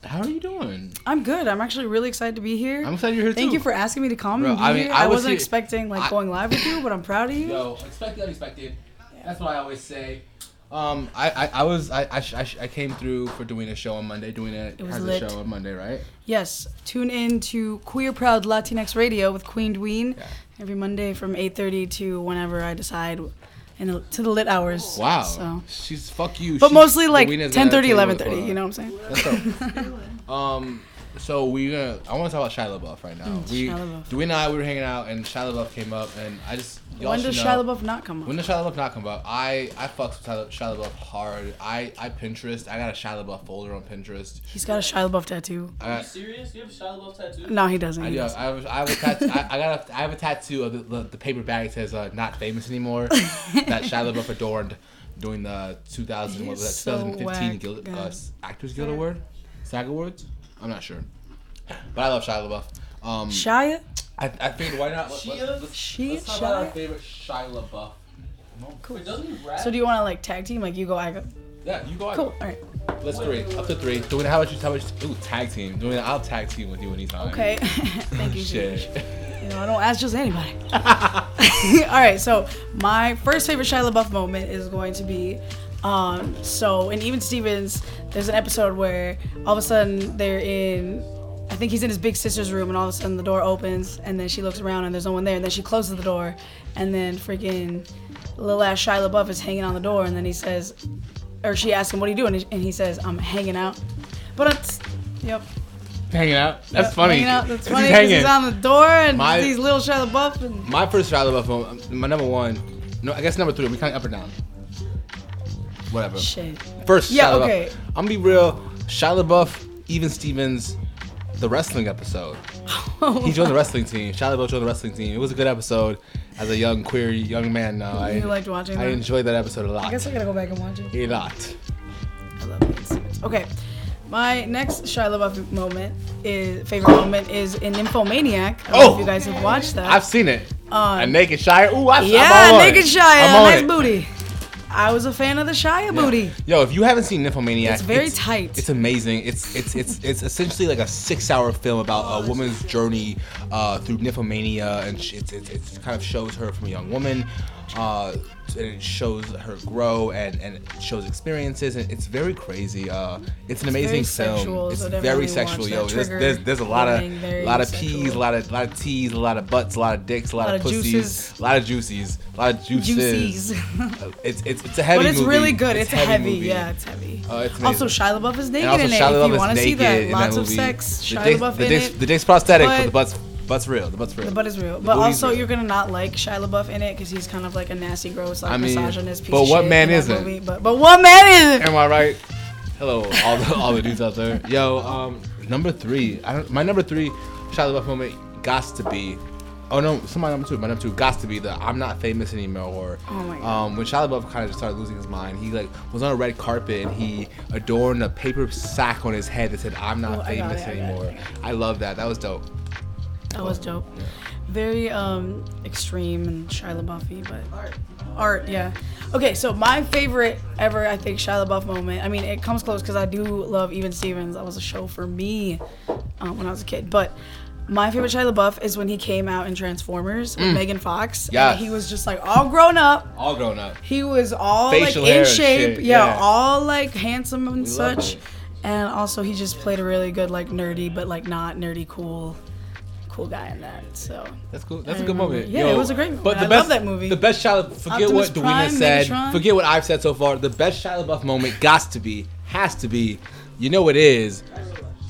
how are you doing? I'm good. I'm actually really excited to be here. I'm excited you're here Thank too. you for asking me to come Bro, and be I mean, here. I I, was wasn't here- expecting like I- going live with you, but I'm proud of you. Yo, expected unexpected. That's what I always say. Um, I, I, I was I, I, sh- I, sh- I came through for doing a show on Monday. Doing it, It was has lit. a show on Monday, right? Yes, tune in to Queer Proud Latinx Radio with Queen Dween every Monday from 8:30 to whenever I decide, the, to the lit hours. Wow. So, She's fuck you. but She- mostly like Dwena's gonna 10:30, tell you 11:30. You know what I'm saying? Um, so we gonna. I want to talk about Shia LaBeouf right now. Mm, we, Shia LaBeouf. Dwayne and I, we were hanging out, and Shia LaBeouf came up, and I just. y'all when should does know- Shia LaBeouf not come up? When does Shia LaBeouf not come up? I I fucks with Shia Shia LaBeouf hard. I I Pinterest. I got a Shia LaBeouf folder on Pinterest. He's got a Shia LaBeouf tattoo. I you serious? You have a Shia LaBeouf tattoo? No, he doesn't. I He do. doesn't. I have, I have a tattoo. I, I got. A, I have a tattoo of the, the, the paper bag that says uh, "Not famous anymore." that Shia LaBeouf adorned during the 2000 what was that so 2015 whack, Guild, uh. Actors Guild Award, SAG Awards. I'm not sure, but I love Shia LaBeouf. Um, Shia? I, I figured why not? Let, Shia? let, let's, Shia? let's talk about our favorite Shia LaBeouf. Cool. doesn't he rap? So do you want to like tag team? Like you go, I go. Yeah, you go. Cool. All right. Let's three. Up to three. Doing how about you? How about you? Ooh, tag team. Doing I'll tag team with you anytime. Okay. Thank you, Shit. You know, I don't ask just anybody. All right, so my first favorite Shia LaBeouf moment is going to be, um, so and Even Stevens, there's an episode where all of a sudden they're in, I think he's in his big sister's room, and all of a sudden the door opens, and then she looks around and there's no one there, and then she closes the door, and then freaking little ass Shia LaBeouf is hanging on the door, and then he says, or she asks him, "What are you doing?" And he says, "I'm hanging out." But it's, yep. Hanging out. That's Yep, funny. Hanging out. That's funny he's because he's on the door and My- these little Shia LaBeouf and My first Shia LaBeouf moment, my number one, no, I guess number three. We kind of up or down. Whatever. Shit. First, Yeah, Shia LaBeouf. okay. I'm gonna be real. Shia LaBeouf, even Stevens, the wrestling episode. he joined the wrestling team. Shia LaBeouf joined the wrestling team. It was a good episode. As a young queer young man, now I You liked watching I that? enjoyed that episode a lot. I guess I gotta go back and watch it. a lot. I love it. Okay. My next Shia LaBeouf moment is favorite moment is in Nymphomaniac. I don't know Oh! if you guys have watched that. I've seen it. Uh, a naked Shia. Ooh, I, yeah, I'm naked it. Shia, nice it. booty. I was a fan of the Shia booty. Yo, if you haven't seen Nymphomaniac, It's very tight. It's amazing. It's it's it's it's essentially like a six-hour film about a woman's journey uh, through nymphomania, and it's, it's it's kind of shows her from a young woman, uh, and it shows her grow and and it shows experiences, and it's very crazy. Uh, it's an It's amazing film. sexual, it's so very sexual, yo. There's, there's there's a lot of very lot of sexual. peas, a lot of a lot of teas, a lot of butts, a lot of dicks, a lot, Lot of of pussies, juices. a lot of juices, a lot of juices. Uh, it's it's it's a heavy but it's movie. really good. It's, a heavy. movie. Yeah, it's heavy. Uh, it's also. Shia LaBeouf is naked in it. If you want to see that, lots of sex. Shia LaBeouf the in it. the dick's prosthetic, but- the butt's butt's real. The butt's real. The butt is real. The But also, real. you're gonna not like Shia LaBeouf in it because he's kind of like a nasty, gross, like I mean, misogynist piece but what man isn't? movie. But but what man isn't? Am I right? Hello, all the all the dudes out there. Yo, um, number three. I don't. My number three, Shia LaBeouf moment, got to be. Oh no, so my number two. My number two got to be the I'm not famous anymore. Or Oh my God. um, when Shia LaBeouf kind of just started losing his mind, he like was on a red carpet and he adorned a paper sack on his head that said I'm not Oh, famous it, I anymore. I love that. That was dope. That was dope. Very um extreme and Shia LaBeouf but art, art, yeah. Okay, so my favorite ever, I think, Shia LaBeouf moment. I mean, it comes close because I do love Even Stevens. That was a show for me um, when I was a kid. But my favorite Shia LaBeouf is when he came out in Transformers with Mm. Megan Fox. Yeah, he was just like all grown up. All grown up. He was all Facial like in shape, yeah, yeah. all like handsome and We such. And also, he just played a really good, like nerdy, but like not nerdy, cool, cool guy in that. So That's cool. That's I a good remember- moment. Yeah, Yo, it was a great movie. But the I best, love that movie. The best Shia. Forget Optimus what Dwayne Prime, has said. Megatron. Forget what I've said so far. The best Shia LaBeouf moment got to be, has to be. You know it is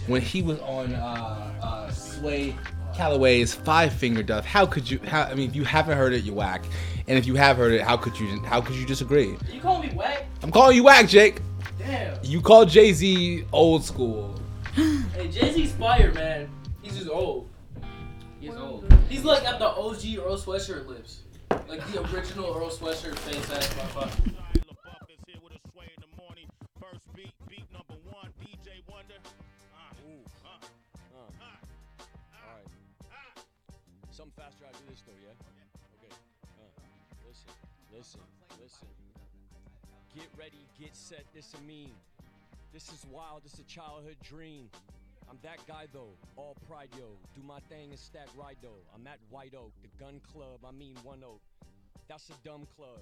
when he was on uh, uh, Sway Calloway's Five Finger Death. How could you? How I mean, if you haven't heard it, you whack. And if you have heard it, how could you? How could you disagree? You call me whack? I'm calling you whack, Jake. Damn. You call Jay Z old school. Hey, Jay Z's fire, man. He's just old. He's old. He's like at the OG Earl Sweatshirt lips. Like the original Earl Sweatshirt face ass motherfucker. Alright. Uh. Something faster I do this though, yeah? Okay. Uh, listen, listen, listen. Get ready, get set, this a meme. This is wild, this a childhood dream. I'm that guy though, all pride yo. Do my thing and stack right though. I'm at White Oak, the gun club, I mean one oak. That's a dumb club.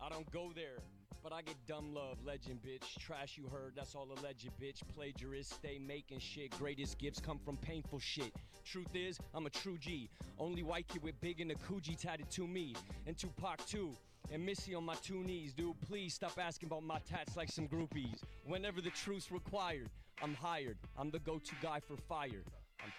I don't go there, but I get dumb love. Legend, bitch. Trash you heard, that's all alleged, bitch. Plagiarist, stay making shit. Greatest gifts come from painful shit. Truth is, I'm a true G. Only white kid with big and a Coogi tatted to me. And Tupac too. And Missy on my two knees. Dude, please stop asking about my tats like some groupies. Whenever the truth's required, I'm hired. I'm the go to guy for fire. I'm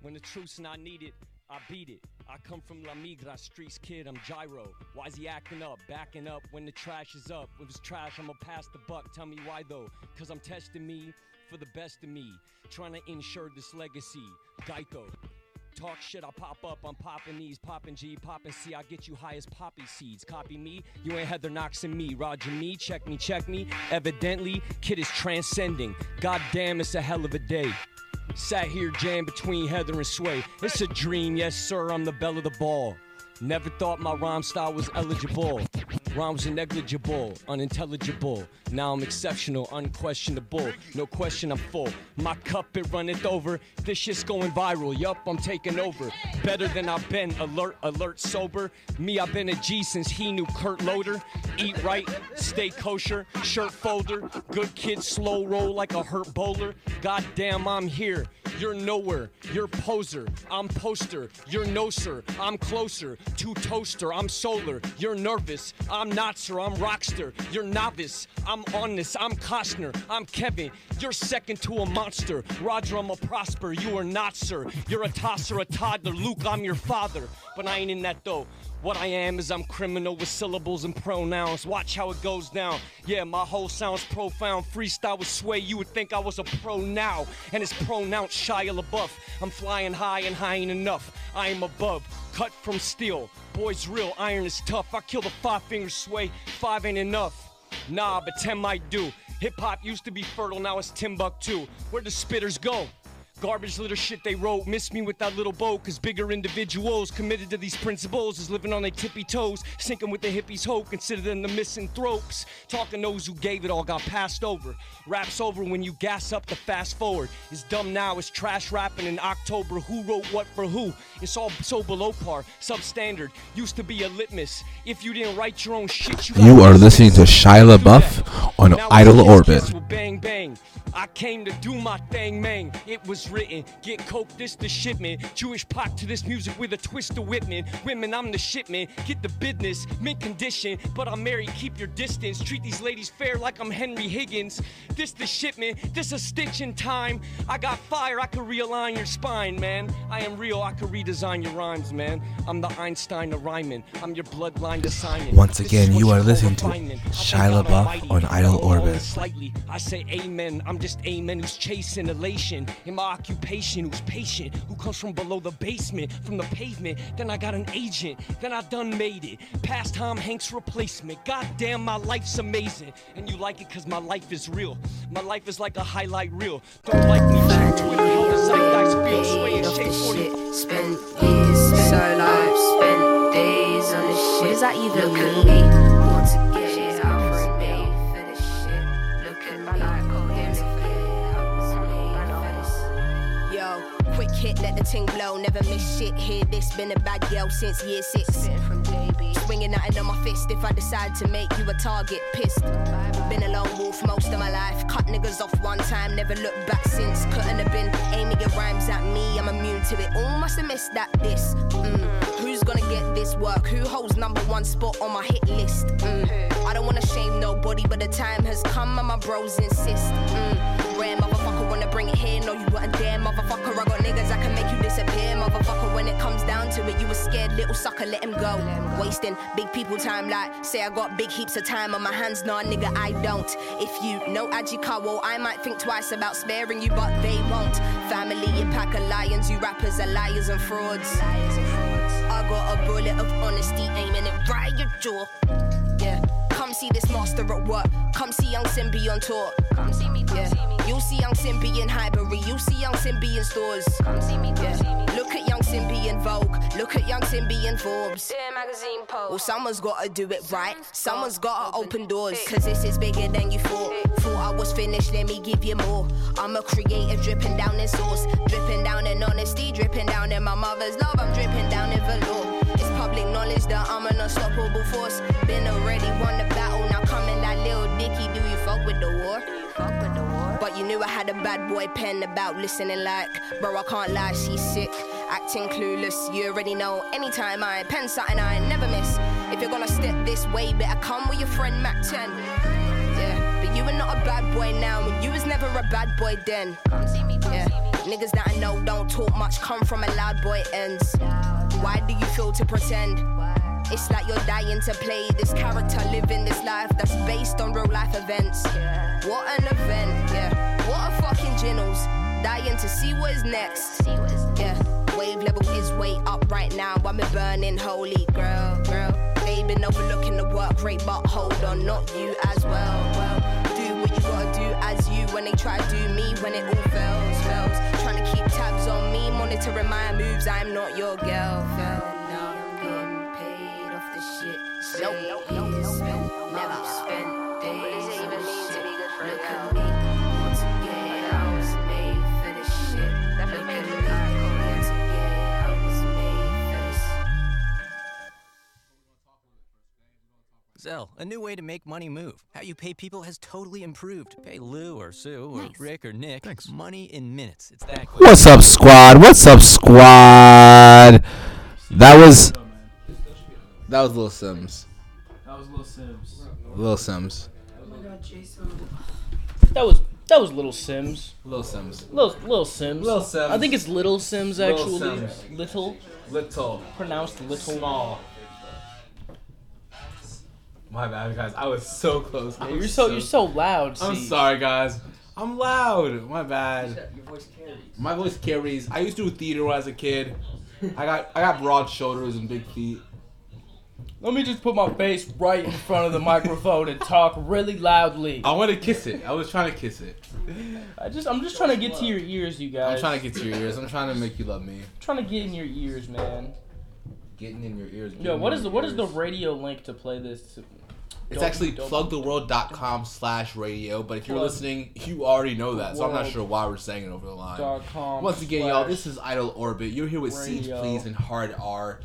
when the truth's not needed, I beat it. I come from La Migra, streets kid, I'm gyro. Why's he acting up, backing up when the trash is up? If it's trash, I'ma pass the buck. Tell me why though? Cause I'm testing me for the best of me. Trying to ensure this legacy. Geico. Talk shit, I pop up, I'm popping these, popping G, popping C, I get you high as poppy seeds. Copy me, you ain't Heather Knox and me. Roger me, check me, check me. Evidently, kid is transcending. God damn, it's a hell of a day. Sat here jammed between Heather and Sway. It's a dream, yes sir, I'm the belle of the ball. Never thought my rhyme style was eligible. Rhymes are negligible, unintelligible. Now I'm exceptional, unquestionable. No question, I'm full. My cup, it runneth over. This shit's going viral. Yup, I'm taking over. Better than I've been. Alert, alert, sober. Me, I've been a G since he knew Kurt Loder. Eat right, stay kosher, shirt folder. Good kid, slow roll like a hurt bowler. Goddamn, I'm here. You're nowhere. You're poser. I'm poster. You're no sir. I'm closer. To toaster. I'm solar. You're nervous. I'm not sir. I'm rockster. You're novice. I'm on this. I'm Costner. I'm Kevin. You're second to a monster. Roger, I'm a prosper. You are not sir. You're a tosser, a toddler. Luke, I'm your father. But I ain't in that though. What I am is I'm criminal with syllables and pronouns. Watch how it goes down. Yeah, my whole sounds profound. Freestyle with sway, you would think I was a pro now. And it's pronounced Shia LaBeouf. I'm flying high and high ain't enough. I am above, cut from steel. Boys real, iron is tough. I kill the five finger sway, five ain't enough. Nah, but ten might do. Hip hop used to be fertile, now it's Timbuktu. Where the spitters go? Garbage litter shit they wrote. Miss me with that little boat, cause bigger individuals committed to these principles is living on their tippy toes, sinking with the hippies' hope, consider them the misanthropes. Talking those who gave it all got passed over. Raps over when you gas up the fast forward. It's dumb now, it's trash rapping in October. Who wrote what for who? It's all so below par, substandard. Used to be a litmus. If you didn't write your own shit, you You are listening to Shia LaBeouf on now Idle Orbit. Bang bang. I came to do my thing, man. It was written. Get coke, this the shipment. Jewish pot to this music with a twist of Whitman. Women, I'm the shipment. Get the business, mint condition. But I'm married, keep your distance. Treat these ladies fair like I'm Henry Higgins. This the shipment, this a stitch in time. I got fire, I could realign your spine, man. I am real, I could redesign your rhymes, man. I'm the Einstein of rhyming. I'm your bloodline assignment. Once again, you are listening to Shia LaBeouf on Idle Orbit. Slightly, I say amen. I'm just amen who's chasing elation in my occupation, who's patient, who comes from below the basement, from the pavement. Then I got an agent, then I done made it. Past Tom Hanks replacement. God damn, my life's amazing. And you like it cause my life is real. My life is like a highlight reel. Don't like me, check Twitter, how the zeitgeist feels, sway and shake 40. Spent years, so like spent days on this shit. What does that even Look mean? At me. Quick hit, let the ting blow. Never miss shit. Hear this, been a bad girl since year six. Swinging nothing on my fist if I decide to make you a target. Pissed. Been a lone wolf most of my life. Cut niggas off one time, never looked back since. Couldn't have been aiming your rhymes at me. I'm immune to it. All must have missed that this. Mm. Who's gonna get this work? Who holds number one spot on my hit list? Mm. I don't wanna shame nobody, but the time has come and my bros insist. Mm. Rare wanna bring it here. No, you weren't there, motherfucker. I got niggas that can make you disappear, motherfucker. When it comes down to it, you a scared little sucker, let him go. Wasting big people time, like say I got big heaps of time on my hands. Nah, nigga, I don't. If you know Ajikawa, I might think twice about sparing you, but they won't. Family, a pack of lions, you rappers are liars and frauds. I got a bullet of honesty aiming it right at your jaw. Yeah. Come see this master at work. Come see Young Simbi on tour. Come see me, come see me. You'll see Young Simbi in Highbury. You'll see Young Simbi in stores. Come see me, come see me. Look at Young Simbi in Vogue. Look at Young Simbi in Forbes. Dear magazine post. Well, someone's gotta do it right. Someone's gotta open doors. Cause this is bigger than you thought. Thought I was finished, let me give you more. I'm a creator dripping down in sauce. Dripping down in honesty. Dripping down in my mother's love. I'm dripping down in velour. Public knowledge that I'm an unstoppable force. Been already won the battle, now coming that little dicky. Do you fuck with the war? But you knew I had a bad boy pen about listening like, bro, I can't lie, she's sick. Acting clueless, you already know. Anytime I pen something, I never miss. If you're gonna step this way, better come with your friend Mac 10. Yeah, but you are not a bad boy now, and you was never a bad boy then. Come see me, yeah. Niggas that I know don't talk much, come from a loud boy ends. Why do you feel to pretend? It's like you're dying to play this character, living this life that's based on real life events. What an event, yeah. What a fucking ginnels. Dying to see what is next. Yeah. Wave level is way up right now. I'm a burning holy girl, girl. They been overlooking the work rate, but hold on, not you as well. Not your girl, Zelle, a new way to make money move. How you pay people has totally improved. Pay Lou or Sue or Rick or Nick. Thanks. Money in minutes. It's that quick. What's up, squad? What's up, squad? That was that was Lil Simz. That was Lil Simz. Lil Simz. Oh my god, Jason. That was that was Little Simz. Lil Simz. Little Little Simz. Lil Simz. I think it's Little Simz Lil actually. Simz. Little. Little. Pronounced little. Small. My bad, guys. I was so close. Yeah, you're was so you're so loud. I'm see. sorry, guys. I'm loud. My bad. Your voice carries. My voice carries. I used to do theater when I was a kid. I got I got broad shoulders and big feet. Let me just put my face right in front of the microphone and talk really loudly. I want to kiss it. I was trying to kiss it. I just I'm just trying to get to your ears, you guys. I'm trying to get to your ears. I'm trying to make you love me. I'm trying to get in your ears, man. Getting in your ears. Yo, getting what in is the your what is the radio link to play this? It's actually plugtheworld.com slash radio, but if you're listening, you already know that, so I'm not sure why we're saying it over the line. Once again, y'all, this is Idle Orbit. You're here with Siege. Please and Hard R.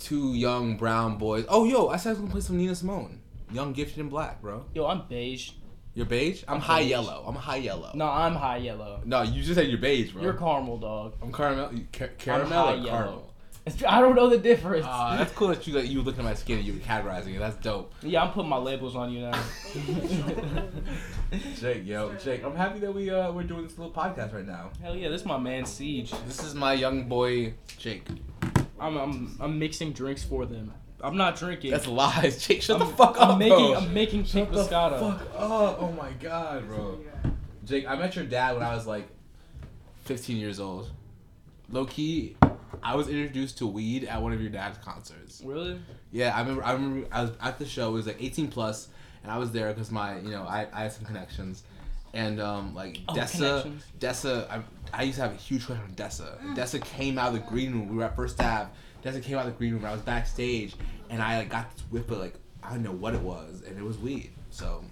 Two young brown boys. Oh, yo, I said I was gonna play some Nina Simone. Young, gifted, and black, bro. Yo, I'm beige. You're beige? I'm, I'm high beige. yellow. I'm high yellow. No, I'm high yellow. No, you just said you're beige, bro. You're caramel, dog. I'm caramel. you- Ca- I'm caramel high or yellow. Caramel? I don't know the difference. Uh, that's cool that you that you looking at my skin and you were categorizing it. That's dope. yeah, I'm putting my labels on you now. Jake, yo, Jake, I'm happy that we uh we're doing this little podcast right now. Hell yeah, this is my man Siege. This is my young boy Jake. I'm I'm I'm mixing drinks for them. I'm not drinking. That's lies, Jake. Shut I'm, the fuck I'm up, making bro. I'm making pink Shut the Moscato. fuck up. Oh my god, bro. Jake, I met your dad when I was like 15 years old. Low key, I was introduced to weed at one of your dad's concerts. Really? Yeah, I remember. I remember. I was at the show. It was like 18 plus, and I was there because my, you know, I, I had some connections, and um, like Oh, Dessa. Dessa. I, I used to have a huge crush on Dessa. And Dessa came out of the green room. We were at First Ave. Dessa came out of the green room. I was backstage, and I like got this whiff of like I don't know what it was, and it was weed. So,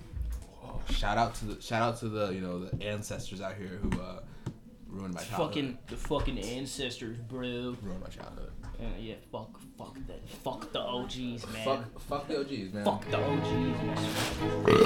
oh, shout out to the shout out to the you know the ancestors out here who uh, ruined my childhood. Fucking the fucking ancestors, bro. ruined my childhood. And yeah, fuck, fuck that, fuck the OGs, man. Fuck, fuck the OGs, man. Fuck the OGs, man.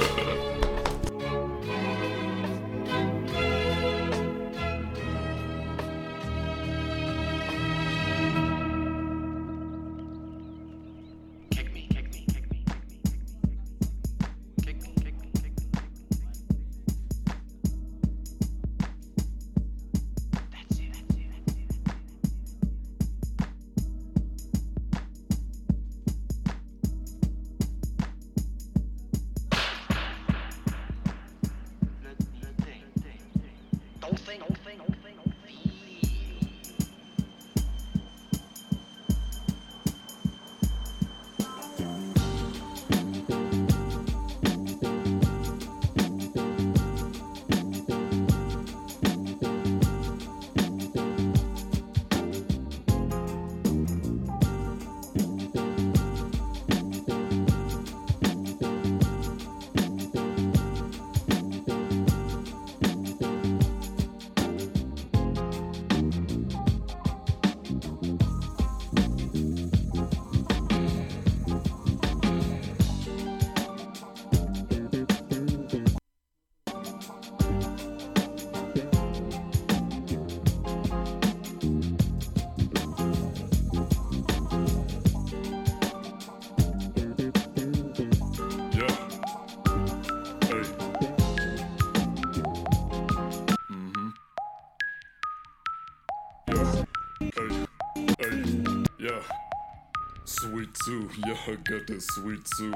Yeah, I got that sweet too.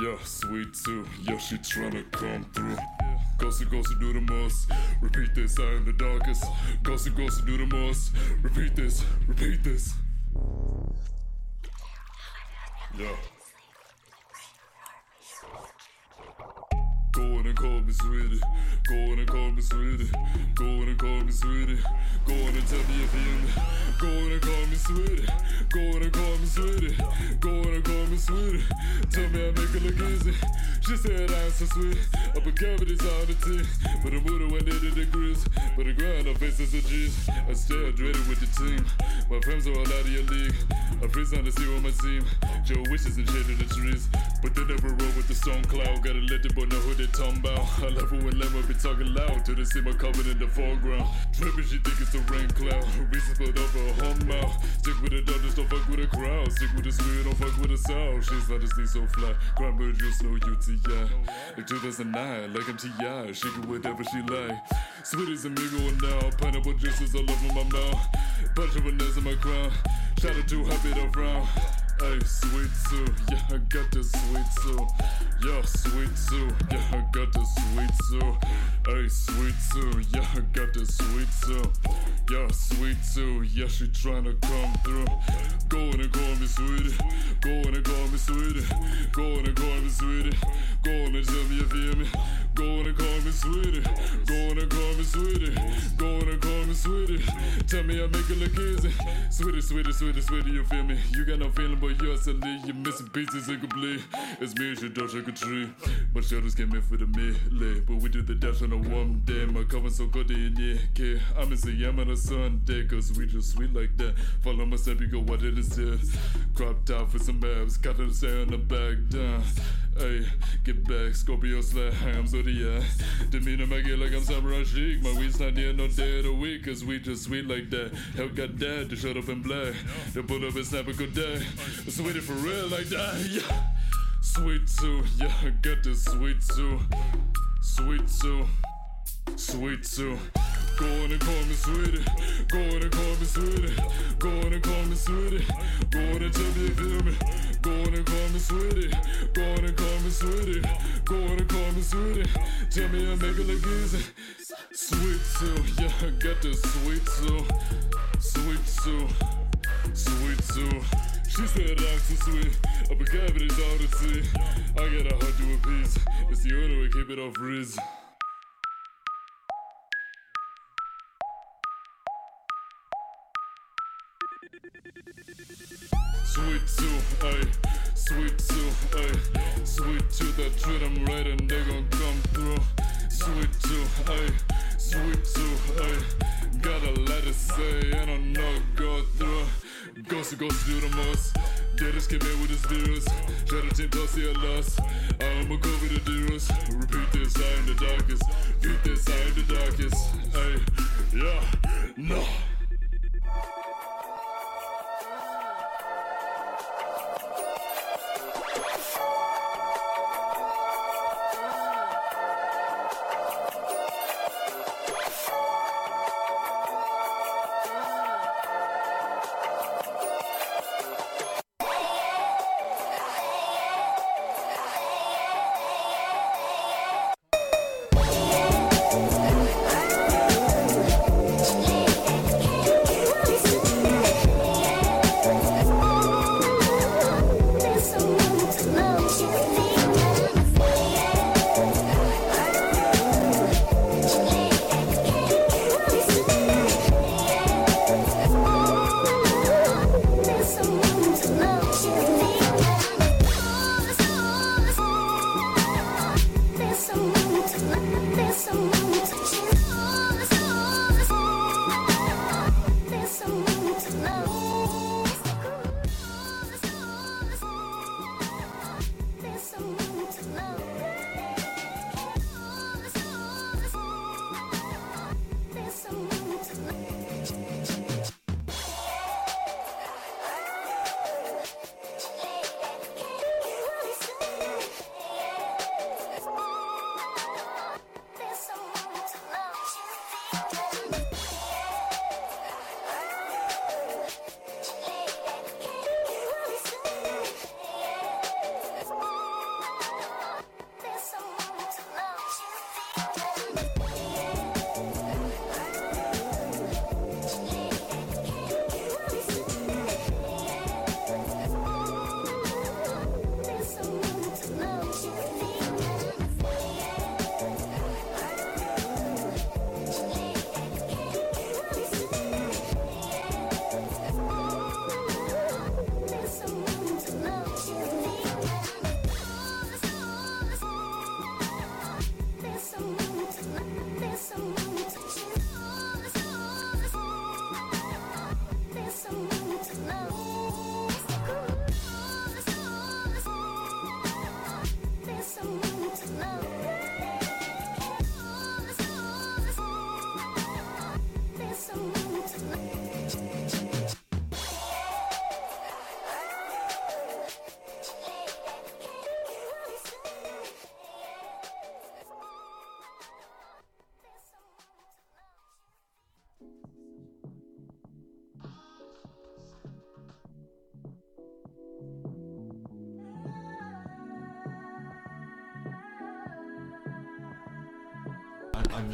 Yeah, sweet too, yeah, she tryna come through. Ghosty, ghosty, do the most. Repeat this, I am the darkest. Ghosty, ghosty, do the most. Repeat this, repeat this. Yeah. Me sweetie. Go on and call me sweetie. Go on and tell me you feel me. Go on and call me sweetie. Go on and call me sweetie. Go on and call me sweetie. Tell me I make it look easy. She said I'm so sweet. Up in cavities on the tea. But I'm moving 180 degrees. But the ground her face is a G's. I stay dreaded with the team. My friends are all out of your league. I freeze on the sea on my team. Joe wishes and shade of the trees. But they never roll with the storm cloud. Gotta let the boy know who they talking about. I love it when Lemon be talking loud. Till they see my cover in the foreground. Tripping, she think it's a rain cloud. Reason split over a home mouth. Stick with the doctors, don't fuck with the crowd. Stick with the spirit, don't fuck with the sound. She's not a sneak so fly. Grandma juice, no UTI. Like 2009, like I'm T.I. She can whatever she like. Sweet as amigo now. Pineapple juices all over my mouth. Bunch of bananas in my crown. Shout out to happy frown. Hey, sweet Sue, yeah, I got the sweet Sue. Yeah, sweet Sue, yeah, I got the sweet Sue. Hey, sweet Sue, yeah, I got the sweet Sue. Yeah, sweet Sue, yeah, she tryna come through. Go on and call me sweetie. Go on and call me sweetie. Go on and call me sweetie. Go on and tell me you feel me. Go on and call me sweetie. Go on and call me sweetie. Go on and call me sweetie. Tell me I make it look easy. Sweetie, sweetie, sweetie, sweetie, you feel me? You got no feeling, but you're silly. You're missing pieces incomplete. It's me and she don't shake a tree. My shoulders came in for the melee, but we did the dash on a warm day. My cover so good in yeah, okay. I'm in Siam on a Sunday, cause we just sweet like that. Follow my step, you go what it is here. Crop top with some abs, got them stay on the back down. Hey, get back, Scorpio slap, I'm Zodiac. Demeanor make it like I'm Samurai Chic. My weed's not near no day of the week, cause we just sweet like that. Hell got dad to shut up and black. They put up and snap a good day. Sweetie for real like that, yeah. Sweet Sue, yeah, I got this sweet Sue. Sweet Sue. Sweet Sue. Go on and call me sweetie. Go on and call me sweetie. Go on and call me sweetie. Go on and tell me you feel me. Go on and call me sweetie. Go on and call me sweetie. Go on and call me sweetie. Tell me I make it look easy. Sweet Sue, yeah, I got the sweet Sue. Sweet Sue. Sweet Sue. She said I'm too sweet. Up a cavity's all to see. I got a hundred a piece. It's the only way keep it off frizz. Sweet Sue, ay, sweet Sue, ay, sweet to the treat right and they gon' come through. Sweet Sue, ay, sweet Sue, ay, got a lot to say and I know go through. Ghost ghost do the most. Dennis came in with his virus. Shout out to Dusty a loss. I'ma go with the dearest. Repeat this, I in the darkest. Beat this, I in the darkest. Ay, yeah, no.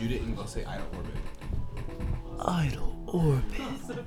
It and go say idle orbit. Idle orbit.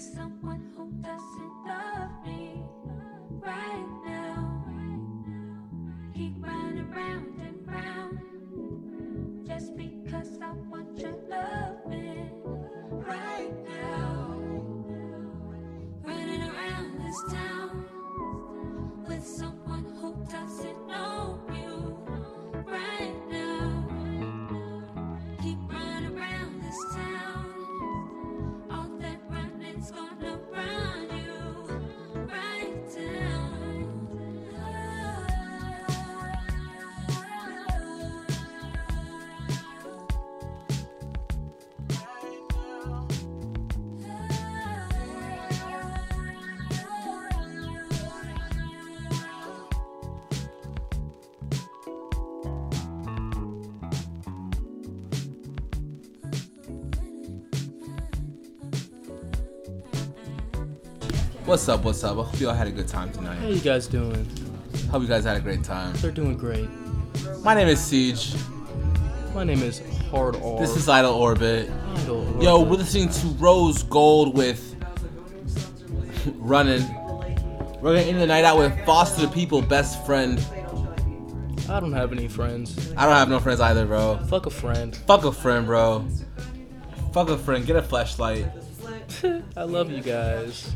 Someone What's up? What's up? I hope you all had a good time tonight. How you guys doing? Hope you guys had a great time. They're doing great. My name is Siege. My name is Hard R. This is Idle Orbit. Idle Yo, Orbit. we're listening to Rose Gold with Running. We're gonna end the night out with Foster the People Best Friend. I don't have any friends. I don't have no friends either, bro. Fuck a friend. Fuck a friend, bro. Fuck a friend. Get a flashlight. I love you guys.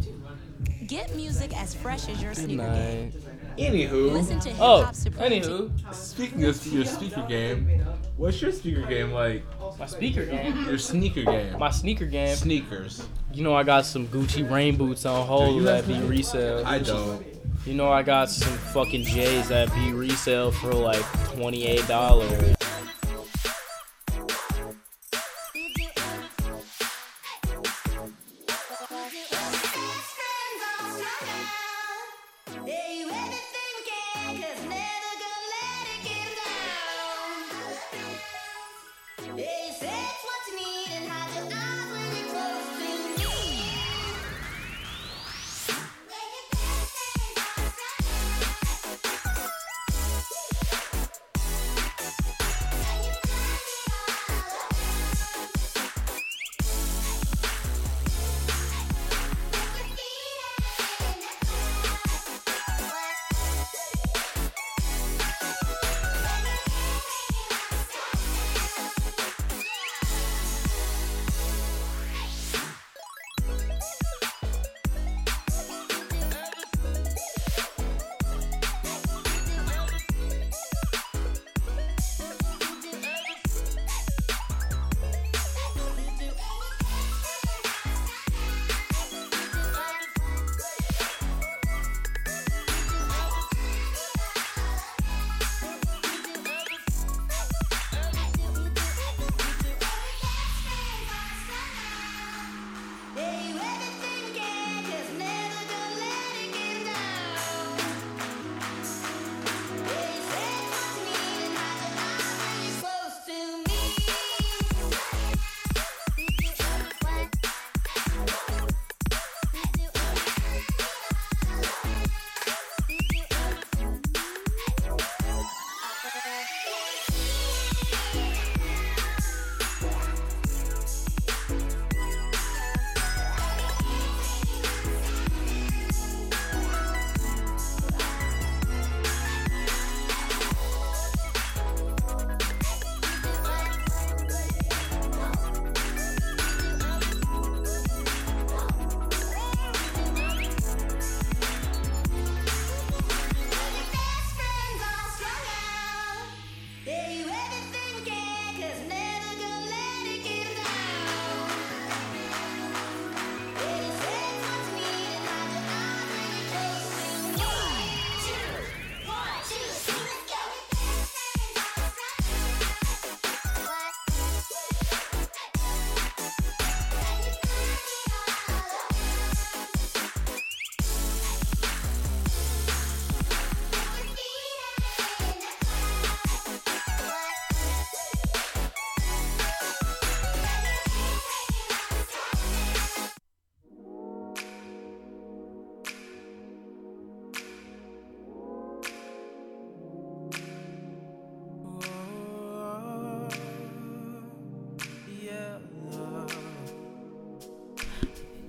Get music as fresh as your Good sneaker night. Anywho. Listen to Oh, Hop anywho. Speaking of your speaker game, what's your speaker game like? My speaker game. Your sneaker game. My sneaker game. Sneakers. You know I got some Gucci rain boots on hold you that be that? resale. I don't. You know I got some fucking J's that be resale for like twenty eight dollars.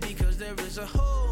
because there is a hole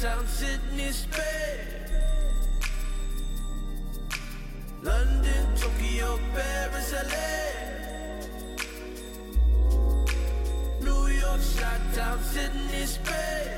Downtown Sydney's bed. London, Tokyo, Paris, LA. New York, shot Town, Sydney, Spain.